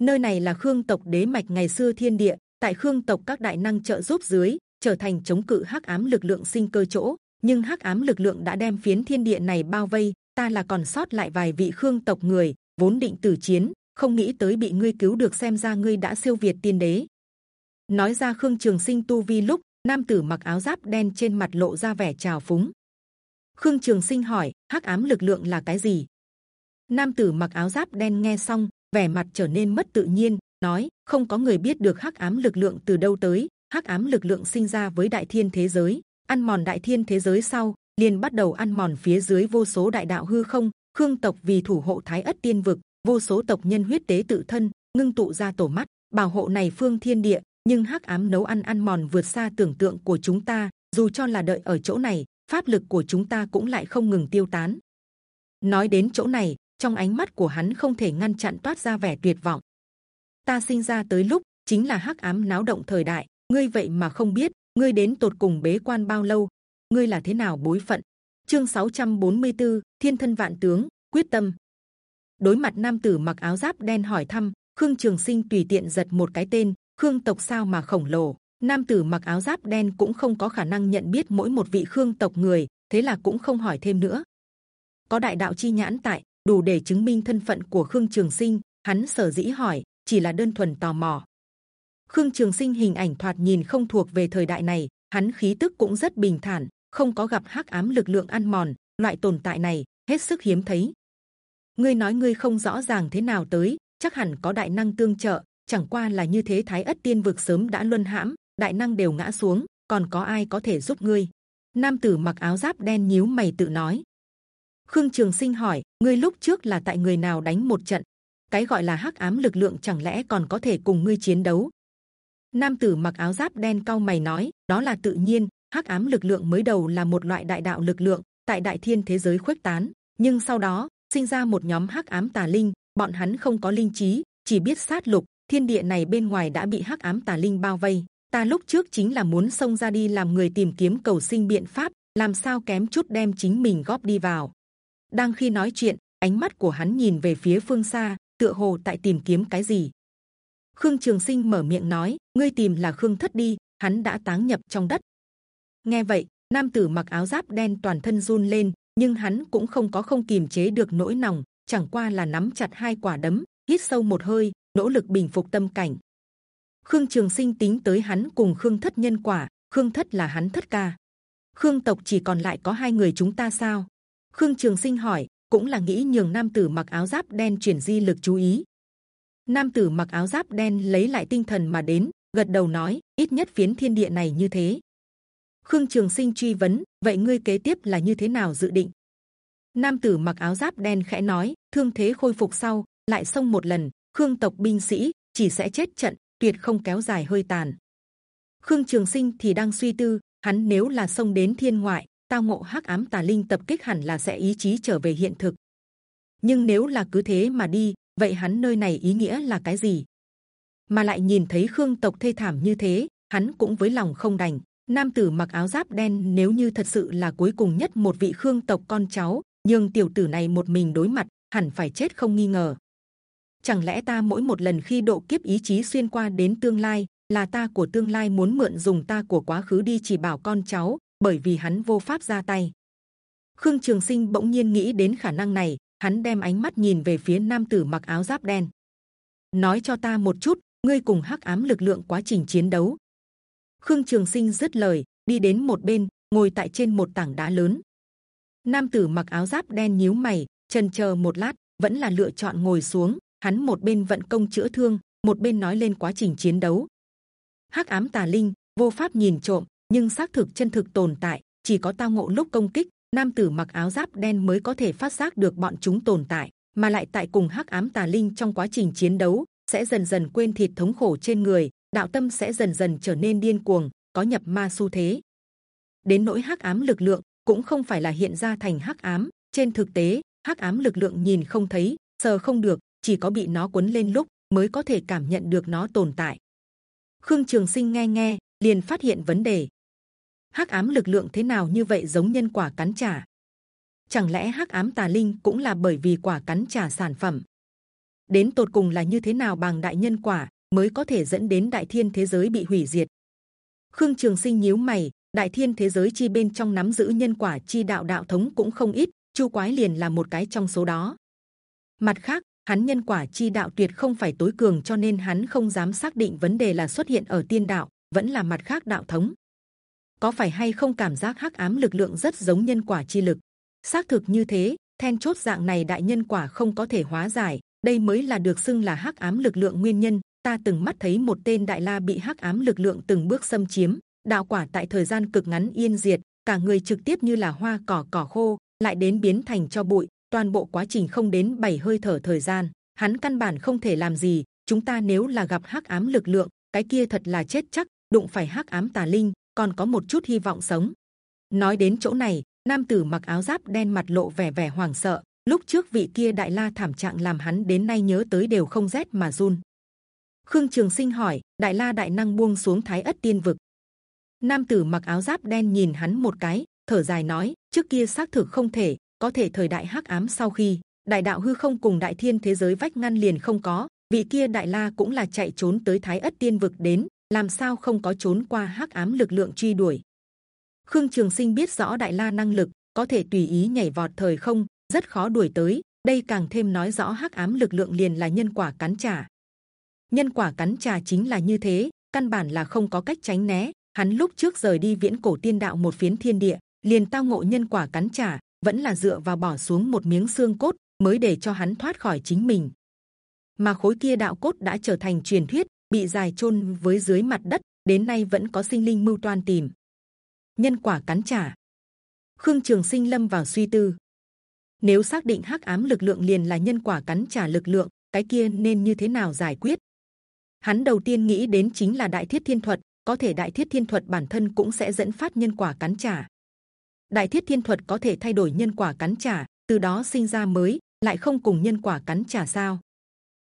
Speaker 1: nơi này là Khương tộc đế mạch ngày xưa thiên địa. Tại Khương tộc các đại năng trợ giúp dưới, trở thành chống cự hắc ám lực lượng sinh cơ chỗ. Nhưng hắc ám lực lượng đã đem phiến thiên địa này bao vây. Ta là còn sót lại vài vị Khương tộc người, vốn định tử chiến, không nghĩ tới bị ngươi cứu được xem ra ngươi đã siêu việt tiên đế nói ra khương trường sinh tu vi lúc nam tử mặc áo giáp đen trên mặt lộ ra vẻ trào phúng. Khương trường sinh hỏi, hắc ám lực lượng là cái gì? Nam tử mặc áo giáp đen nghe xong, vẻ mặt trở nên mất tự nhiên, nói, không có người biết được hắc ám lực lượng từ đâu tới. Hắc ám lực lượng sinh ra với đại thiên thế giới. Ăn mòn đại thiên thế giới sau, liền bắt đầu ăn mòn phía dưới vô số đại đạo hư không. Khương tộc vì thủ hộ thái ất tiên vực, vô số tộc nhân huyết tế tự thân, ngưng tụ ra tổ mắt. Bảo hộ này phương thiên địa nhưng hắc ám nấu ăn ăn mòn vượt xa tưởng tượng của chúng ta dù cho là đợi ở chỗ này pháp lực của chúng ta cũng lại không ngừng tiêu tán. Nói đến chỗ này trong ánh mắt của hắn không thể ngăn chặn toát ra vẻ tuyệt vọng. Ta sinh ra tới lúc chính là hắc ám náo động thời đại ngươi vậy mà không biết ngươi đến tột cùng bế quan bao lâu ngươi là thế nào bối phận. Chương 644, thiên thân vạn tướng quyết tâm. Đối mặt nam tử mặc áo giáp đen hỏi thăm khương trường sinh tùy tiện giật một cái tên khương tộc sao mà khổng lồ? Nam tử mặc áo giáp đen cũng không có khả năng nhận biết mỗi một vị khương tộc người, thế là cũng không hỏi thêm nữa. Có đại đạo chi nhãn tại, đủ để chứng minh thân phận của khương trường sinh, hắn sở dĩ hỏi, chỉ là đơn thuần tò mò. Khương trường sinh hình ảnh thoạt nhìn không thuộc về thời đại này, hắn khí tức cũng rất bình thản, không có gặp hắc ám lực lượng ăn mòn, loại tồn tại này, hết sức hiếm thấy. Ngươi nói ngươi không rõ ràng thế nào tới, chắc hẳn có đại năng tương trợ chẳng qua là như thế thái ất tiên vực sớm đã luân hãm, đại năng đều ngã xuống, còn có ai có thể giúp ngươi? Nam tử mặc áo giáp đen nhíu mày tự nói. Khương trường sinh hỏi, ngươi lúc trước là tại người nào đánh một trận? Cái gọi là hắc ám lực lượng chẳng lẽ còn có thể cùng ngươi chiến đấu? Nam tử mặc áo giáp đen cao mày nói, đó là tự nhiên, hắc ám lực lượng mới đầu là một loại đại đạo lực lượng, tại đại thiên thế giới khuếch tán, nhưng sau đó, sinh ra một nhóm hắc ám tà linh, bọn hắn không có linh trí, chỉ biết sát lục thiên địa này bên ngoài đã bị hắc ám tà linh bao vây. Ta lúc trước chính là muốn xông ra đi làm người tìm kiếm cầu sinh biện pháp, làm sao kém chút đem chính mình góp đi vào. Đang khi nói chuyện, ánh mắt của hắn nhìn về phía phương xa, tựa hồ tại tìm kiếm cái gì. Khương trường sinh mở miệng nói, ngươi tìm là khương thất đi, hắn đã táng nhập trong đất. Nghe vậy, nam tử mặc áo giáp đen toàn thân run lên, nhưng hắn cũng không có không kìm chế được nỗi lòng chẳng qua là nắm chặt hai quả đấm, hít sâu một hơi nỗ lực bình phục tâm cảnh. Khương trường sinh tính tới hắn cùng khương thất nhân quả, khương thất là hắn thất ca. Khương tộc chỉ còn lại có hai người chúng ta sao? Khương trường sinh hỏi, cũng là nghĩ nhường nam tử mặc áo giáp đen chuyển di lực chú ý. Nam tử mặc áo giáp đen lấy lại tinh thần mà đến, gật đầu nói, ít nhất phiến thiên địa này như thế. Khương trường sinh truy vấn, vậy ngươi kế tiếp là như thế nào dự định? Nam tử mặc áo giáp đen khẽ nói, thương thế khôi phục sau, lại xông một lần khương tộc binh sĩ chỉ sẽ chết trận, tuyệt không kéo dài hơi tàn. Khương trường sinh thì đang suy tư, hắn nếu là xông đến thiên ngoại, tao ngộ hắc ám tà linh tập kích hẳn là sẽ ý chí trở về hiện thực. Nhưng nếu là cứ thế mà đi, vậy hắn nơi này ý nghĩa là cái gì? Mà lại nhìn thấy khương tộc thê thảm như thế, hắn cũng với lòng không đành. Nam tử mặc áo giáp đen nếu như thật sự là cuối cùng nhất một vị khương tộc con cháu, nhưng tiểu tử này một mình đối mặt, hẳn phải chết không nghi ngờ chẳng lẽ ta mỗi một lần khi độ kiếp ý chí xuyên qua đến tương lai, là ta của tương lai muốn mượn dùng ta của quá khứ đi chỉ bảo con cháu, bởi vì hắn vô pháp ra tay? Khương trường sinh bỗng nhiên nghĩ đến khả năng này, hắn đem ánh mắt nhìn về phía nam tử mặc áo giáp đen. Nói cho ta một chút, ngươi cùng hắc ám lực lượng quá trình chiến đấu. Khương trường sinh dứt lời, đi đến một bên, ngồi tại trên một tảng đá lớn. Nam tử mặc áo giáp đen nhíu mày, chần chờ một lát, vẫn là lựa chọn ngồi xuống hắn một bên vận công chữa thương, một bên nói lên quá trình chiến đấu. Hắc ám tà linh, vô pháp nhìn trộm, nhưng xác thực chân thực tồn tại. Chỉ có tao ngộ lúc công kích, nam tử mặc áo giáp đen mới có thể phát giác được bọn chúng tồn tại. Mà lại tại cùng hắc ám tà linh trong quá trình chiến đấu, sẽ dần dần quên thịt thống khổ trên người, đạo tâm sẽ dần dần trở nên điên cuồng, có nhập ma xu thế. Đến nỗi hắc ám lực lượng cũng không phải là hiện ra thành hắc ám. Trên thực tế, hắc ám lực lượng nhìn không thấy, sờ không được chỉ có bị nó cuốn lên lúc mới có thể cảm nhận được nó tồn tại. Khương trường sinh nghe nghe, liền phát hiện vấn đề. Hắc ám lực lượng thế nào như vậy giống nhân quả cắn trả? Chẳng lẽ hắc ám tà linh cũng là bởi vì quả cắn trả sản phẩm? Đến tột cùng là như thế nào bằng đại nhân quả mới có thể dẫn đến đại thiên thế giới bị hủy diệt? Khương trường sinh nhíu mày, đại thiên thế giới chi bên trong nắm giữ nhân quả chi đạo đạo thống cũng không ít, chu quái liền là một cái trong số đó. Mặt khác hắn nhân quả chi đạo tuyệt không phải tối cường cho nên hắn không dám xác định vấn đề là xuất hiện ở tiên đạo, vẫn là mặt khác đạo thống. Có phải hay không cảm giác hắc ám lực lượng rất giống nhân quả chi lực? Xác thực như thế, then chốt dạng này đại nhân quả không có thể hóa giải, đây mới là được xưng là hắc ám lực lượng nguyên nhân. Ta từng mắt thấy một tên đại la bị hắc ám lực lượng từng bước xâm chiếm, đạo quả tại thời gian cực ngắn yên diệt, cả người trực tiếp như là hoa cỏ cỏ khô, lại đến biến thành cho bụi toàn bộ quá trình không đến 7 hơi thở thời gian, hắn căn bản không thể làm gì. Chúng ta nếu là gặp hắc ám lực lượng, cái kia thật là chết chắc, đụng phải hắc ám tà linh, còn có một chút hy vọng sống. Nói đến chỗ này, nam tử mặc áo giáp đen mặt lộ vẻ vẻ hoảng sợ. Lúc trước vị kia đại la thảm trạng làm hắn đến nay nhớ tới đều không rét mà run. Khương trường sinh hỏi, đại la đại năng buông xuống thái ất tiên vực. Nam tử mặc áo giáp đen nhìn hắn một cái, thở dài nói, trước kia xác thực không thể có thể thời đại hắc ám sau khi đại đạo hư không cùng đại thiên thế giới vách ngăn liền không có, vị kia đại la cũng là chạy trốn tới thái ất tiên vực đến, làm sao không có trốn qua hắc ám lực lượng truy đuổi? Khương trường sinh biết rõ đại la năng lực, có thể tùy ý nhảy vọt thời không, rất khó đuổi tới, đây càng thêm nói rõ hắc ám lực lượng liền là nhân quả cắn trả. Nhân quả cắn trả chính là như thế, căn bản là không có cách tránh né, hắn lúc trước rời đi viễn cổ tiên đạo một phiến thiên địa, liền tao ngộ nhân quả cắn trả vẫn là dựa vào bỏ xuống một miếng xương cốt mới để cho hắn thoát khỏi chính mình. Mà khối kia đạo cốt đã trở thành truyền thuyết, bị dài chôn với dưới mặt đất, đến nay vẫn có sinh linh mưu toan tìm. Nhân quả cắn trả. Khương trường sinh lâm vào suy tư. Nếu xác định hắc ám lực lượng liền là nhân quả cắn trả lực lượng, cái kia nên như thế nào giải quyết? Hắn đầu tiên nghĩ đến chính là đại thiết thiên thuật, có thể đại thiết thiên thuật bản thân cũng sẽ dẫn phát nhân quả cắn trả đại thiết thiên thuật có thể thay đổi nhân quả cắn trả, từ đó sinh ra mới, lại không cùng nhân quả cắn trả sao?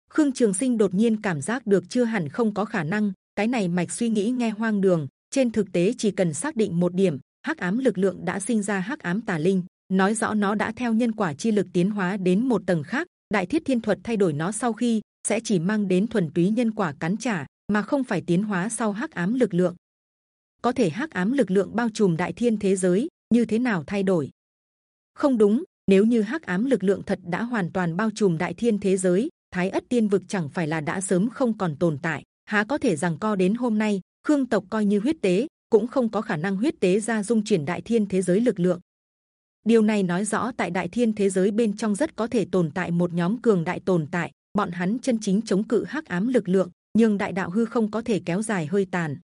Speaker 1: Khương trường sinh đột nhiên cảm giác được chưa hẳn không có khả năng, cái này mạch suy nghĩ nghe hoang đường, trên thực tế chỉ cần xác định một điểm, hắc ám lực lượng đã sinh ra hắc ám tà linh, nói rõ nó đã theo nhân quả chi lực tiến hóa đến một tầng khác, đại thiết thiên thuật thay đổi nó sau khi sẽ chỉ mang đến thuần túy nhân quả cắn trả, mà không phải tiến hóa sau hắc ám lực lượng. Có thể hắc ám lực lượng bao trùm đại thiên thế giới như thế nào thay đổi? Không đúng, nếu như hắc ám lực lượng thật đã hoàn toàn bao trùm đại thiên thế giới, thái ất tiên vực chẳng phải là đã sớm không còn tồn tại. Há có thể rằng co đến hôm nay, khương tộc coi như huyết tế, cũng không có khả năng huyết tế ra dung chuyển đại thiên thế giới lực lượng. Điều này nói rõ tại đại thiên thế giới bên trong rất có thể tồn tại một nhóm cường đại tồn tại, bọn hắn chân chính chống cự hắc ám lực lượng, nhưng đại đạo hư không có thể kéo dài hơi tàn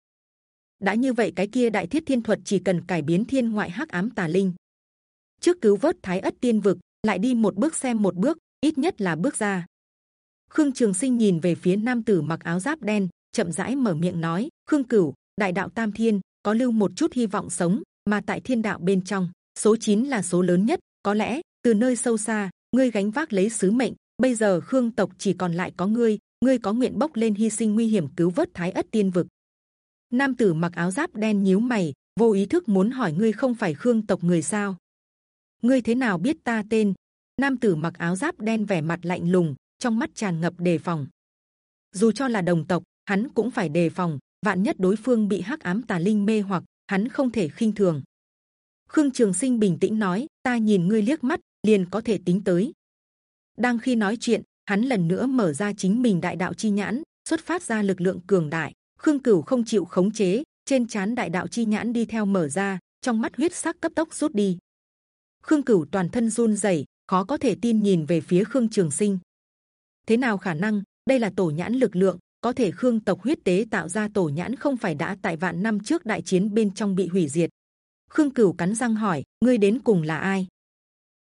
Speaker 1: đã như vậy cái kia đại thiết thiên thuật chỉ cần cải biến thiên ngoại hắc ám tà linh. Trước cứu vớt thái ất tiên vực, lại đi một bước xem một bước, ít nhất là bước ra. Khương trường sinh nhìn về phía nam tử mặc áo giáp đen, chậm rãi mở miệng nói, khương cửu, đại đạo tam thiên, có lưu một chút hy vọng sống, mà tại thiên đạo bên trong, số 9 là số lớn nhất, có lẽ, từ nơi sâu xa, ngươi gánh vác lấy sứ mệnh, bây giờ khương tộc chỉ còn lại có ngươi ngươi có nguyện bốc lên hy sinh nguy hiểm cứu vớt thái ất tiên vực nam tử mặc áo giáp đen nhíu mày, vô ý thức muốn hỏi ngươi không phải khương tộc người sao? Ngươi thế nào biết ta tên? Nam tử mặc áo giáp đen vẻ mặt lạnh lùng, trong mắt tràn ngập đề phòng. Dù cho là đồng tộc, hắn cũng phải đề phòng, vạn nhất đối phương bị hắc ám tà linh mê hoặc, hắn không thể khinh thường. Khương trường sinh bình tĩnh nói, ta nhìn ngươi liếc mắt, liền có thể tính tới. Đang khi nói chuyện, hắn lần nữa mở ra chính mình đại đạo chi nhãn, xuất phát ra lực lượng cường đại khương cửu không chịu khống chế, trên chán đại đạo chi nhãn đi theo mở ra, trong mắt huyết sắc cấp tốc rút đi. Khương cửu toàn thân run rẩy, khó có thể tin nhìn về phía khương trường sinh. Thế nào khả năng, đây là tổ nhãn lực lượng, có thể khương tộc huyết tế tạo ra tổ nhãn không phải đã tại vạn năm trước đại chiến bên trong bị hủy diệt? Khương cửu cắn răng hỏi, ngươi đến cùng là ai?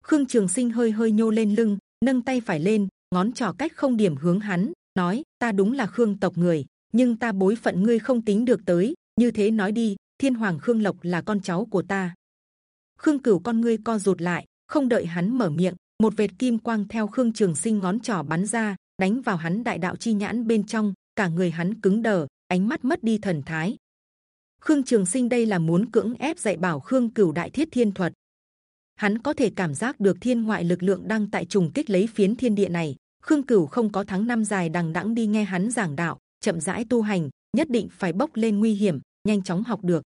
Speaker 1: Khương trường sinh hơi hơi nhô lên lưng, nâng tay phải lên, ngón trỏ cách không điểm hướng hắn, nói, ta đúng là khương tộc người nhưng ta bối phận ngươi không tính được tới. Như thế nói đi, thiên hoàng khương lộc là con cháu của ta. Khương cửu con ngươi co rụt lại, không đợi hắn mở miệng, một vệt kim quang theo khương trường sinh ngón trỏ bắn ra, đánh vào hắn đại đạo chi nhãn bên trong, cả người hắn cứng đờ, ánh mắt mất đi thần thái. Khương trường sinh đây là muốn cưỡng ép dạy bảo khương cửu đại thiết thiên thuật. Hắn có thể cảm giác được thiên ngoại lực lượng đang tại trùng kích lấy phiến thiên địa này. Khương cửu không có tháng năm dài đằng đẵng đi nghe hắn giảng đạo chậm rãi tu hành, nhất định phải bốc lên nguy hiểm, nhanh chóng học được.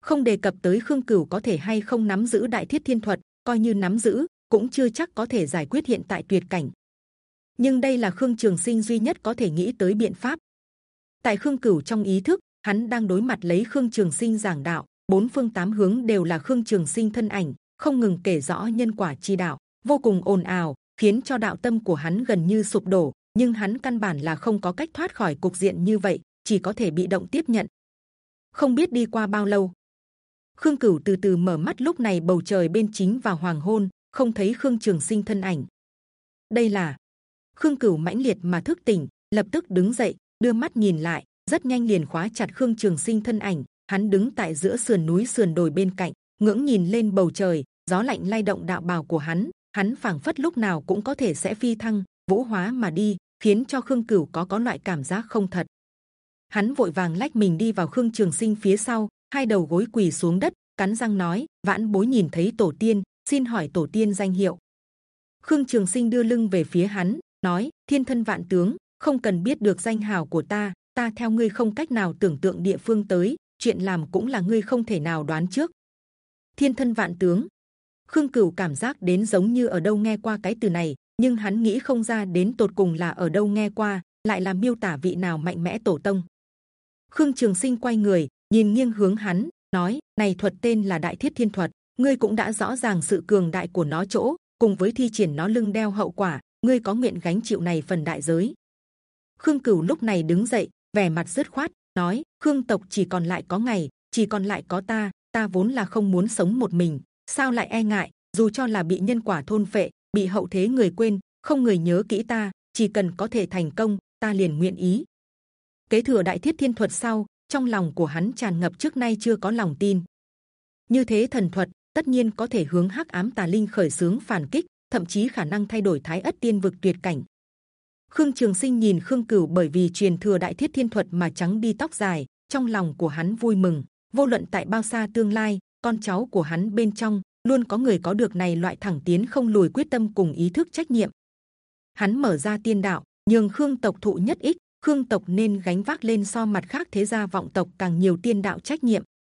Speaker 1: Không đề cập tới khương cửu có thể hay không nắm giữ đại thiết thiên thuật, coi như nắm giữ, cũng chưa chắc có thể giải quyết hiện tại tuyệt cảnh. Nhưng đây là khương trường sinh duy nhất có thể nghĩ tới biện pháp. Tại khương cửu trong ý thức, hắn đang đối mặt lấy khương trường sinh giảng đạo, bốn phương tám hướng đều là khương trường sinh thân ảnh, không ngừng kể rõ nhân quả chi đạo, vô cùng ồn ào, khiến cho đạo tâm của hắn gần như sụp đổ nhưng hắn căn bản là không có cách thoát khỏi cục diện như vậy, chỉ có thể bị động tiếp nhận. Không biết đi qua bao lâu. Khương cửu từ từ mở mắt lúc này bầu trời bên chính vào hoàng hôn, không thấy khương trường sinh thân ảnh. Đây là khương cửu mãnh liệt mà thức tỉnh, lập tức đứng dậy, đưa mắt nhìn lại, rất nhanh liền khóa chặt khương trường sinh thân ảnh. Hắn đứng tại giữa sườn núi sườn đồi bên cạnh, ngưỡng nhìn lên bầu trời, gió lạnh lay động đạo bào của hắn. Hắn phảng phất lúc nào cũng có thể sẽ phi thăng, vũ hóa mà đi khiến cho khương cửu có có loại cảm giác không thật. Hắn vội vàng lách mình đi vào khương trường sinh phía sau, hai đầu gối quỳ xuống đất, cắn răng nói, vãn bối nhìn thấy tổ tiên, xin hỏi tổ tiên danh hiệu. Khương trường sinh đưa lưng về phía hắn, nói, thiên thân vạn tướng, không cần biết được danh hào của ta ta theo ngươi không cách nào tưởng tượng địa phương tới, chuyện làm cũng là ngươi không thể nào đoán trước. Thiên thân vạn tướng. Khương cửu cảm giác đến giống như ở đâu nghe qua cái từ này nhưng hắn nghĩ không ra đến tột cùng là ở đâu nghe qua, lại là miêu tả vị nào mạnh mẽ tổ tông. Khương trường sinh quay người, nhìn nghiêng hướng hắn, nói, này thuật tên là đại thiết thiên thuật, ngươi cũng đã rõ ràng sự cường đại của nó chỗ, cùng với thi triển nó lưng đeo hậu quả, ngươi có nguyện gánh chịu này phần đại giới. Khương cửu lúc này đứng dậy, vẻ mặt dứt khoát, nói, khương tộc chỉ còn lại có ngày, chỉ còn lại có ta ta vốn là không muốn sống một mình, sao lại e ngại, dù cho là bị nhân quả thôn phệ bị hậu thế người quên, không người nhớ kỹ ta, chỉ cần có thể thành công, ta liền nguyện ý. Kế thừa đại thiết thiên thuật sau, trong lòng của hắn tràn ngập trước nay chưa có lòng tin. Như thế thần thuật, tất nhiên có thể hướng hắc ám tà linh khởi sướng phản kích, thậm chí khả năng thay đổi thái ất tiên vực tuyệt cảnh. Khương trường sinh nhìn khương cửu bởi vì truyền thừa đại thiết thiên thuật mà trắng đi tóc dài, trong lòng của hắn vui mừng. Vô luận tại bao xa tương lai, con cháu của hắn bên trong luôn có người có được này loại thẳng tiến không lùi quyết tâm cùng ý thức trách nhiệm. Hắn mở ra tiên đạo, nhường khương tộc thụ nhất ích, khương tộc nên gánh vác lên so mặt khác thế gia vọng tộc càng nhiều tiên đạo trách nhiệm.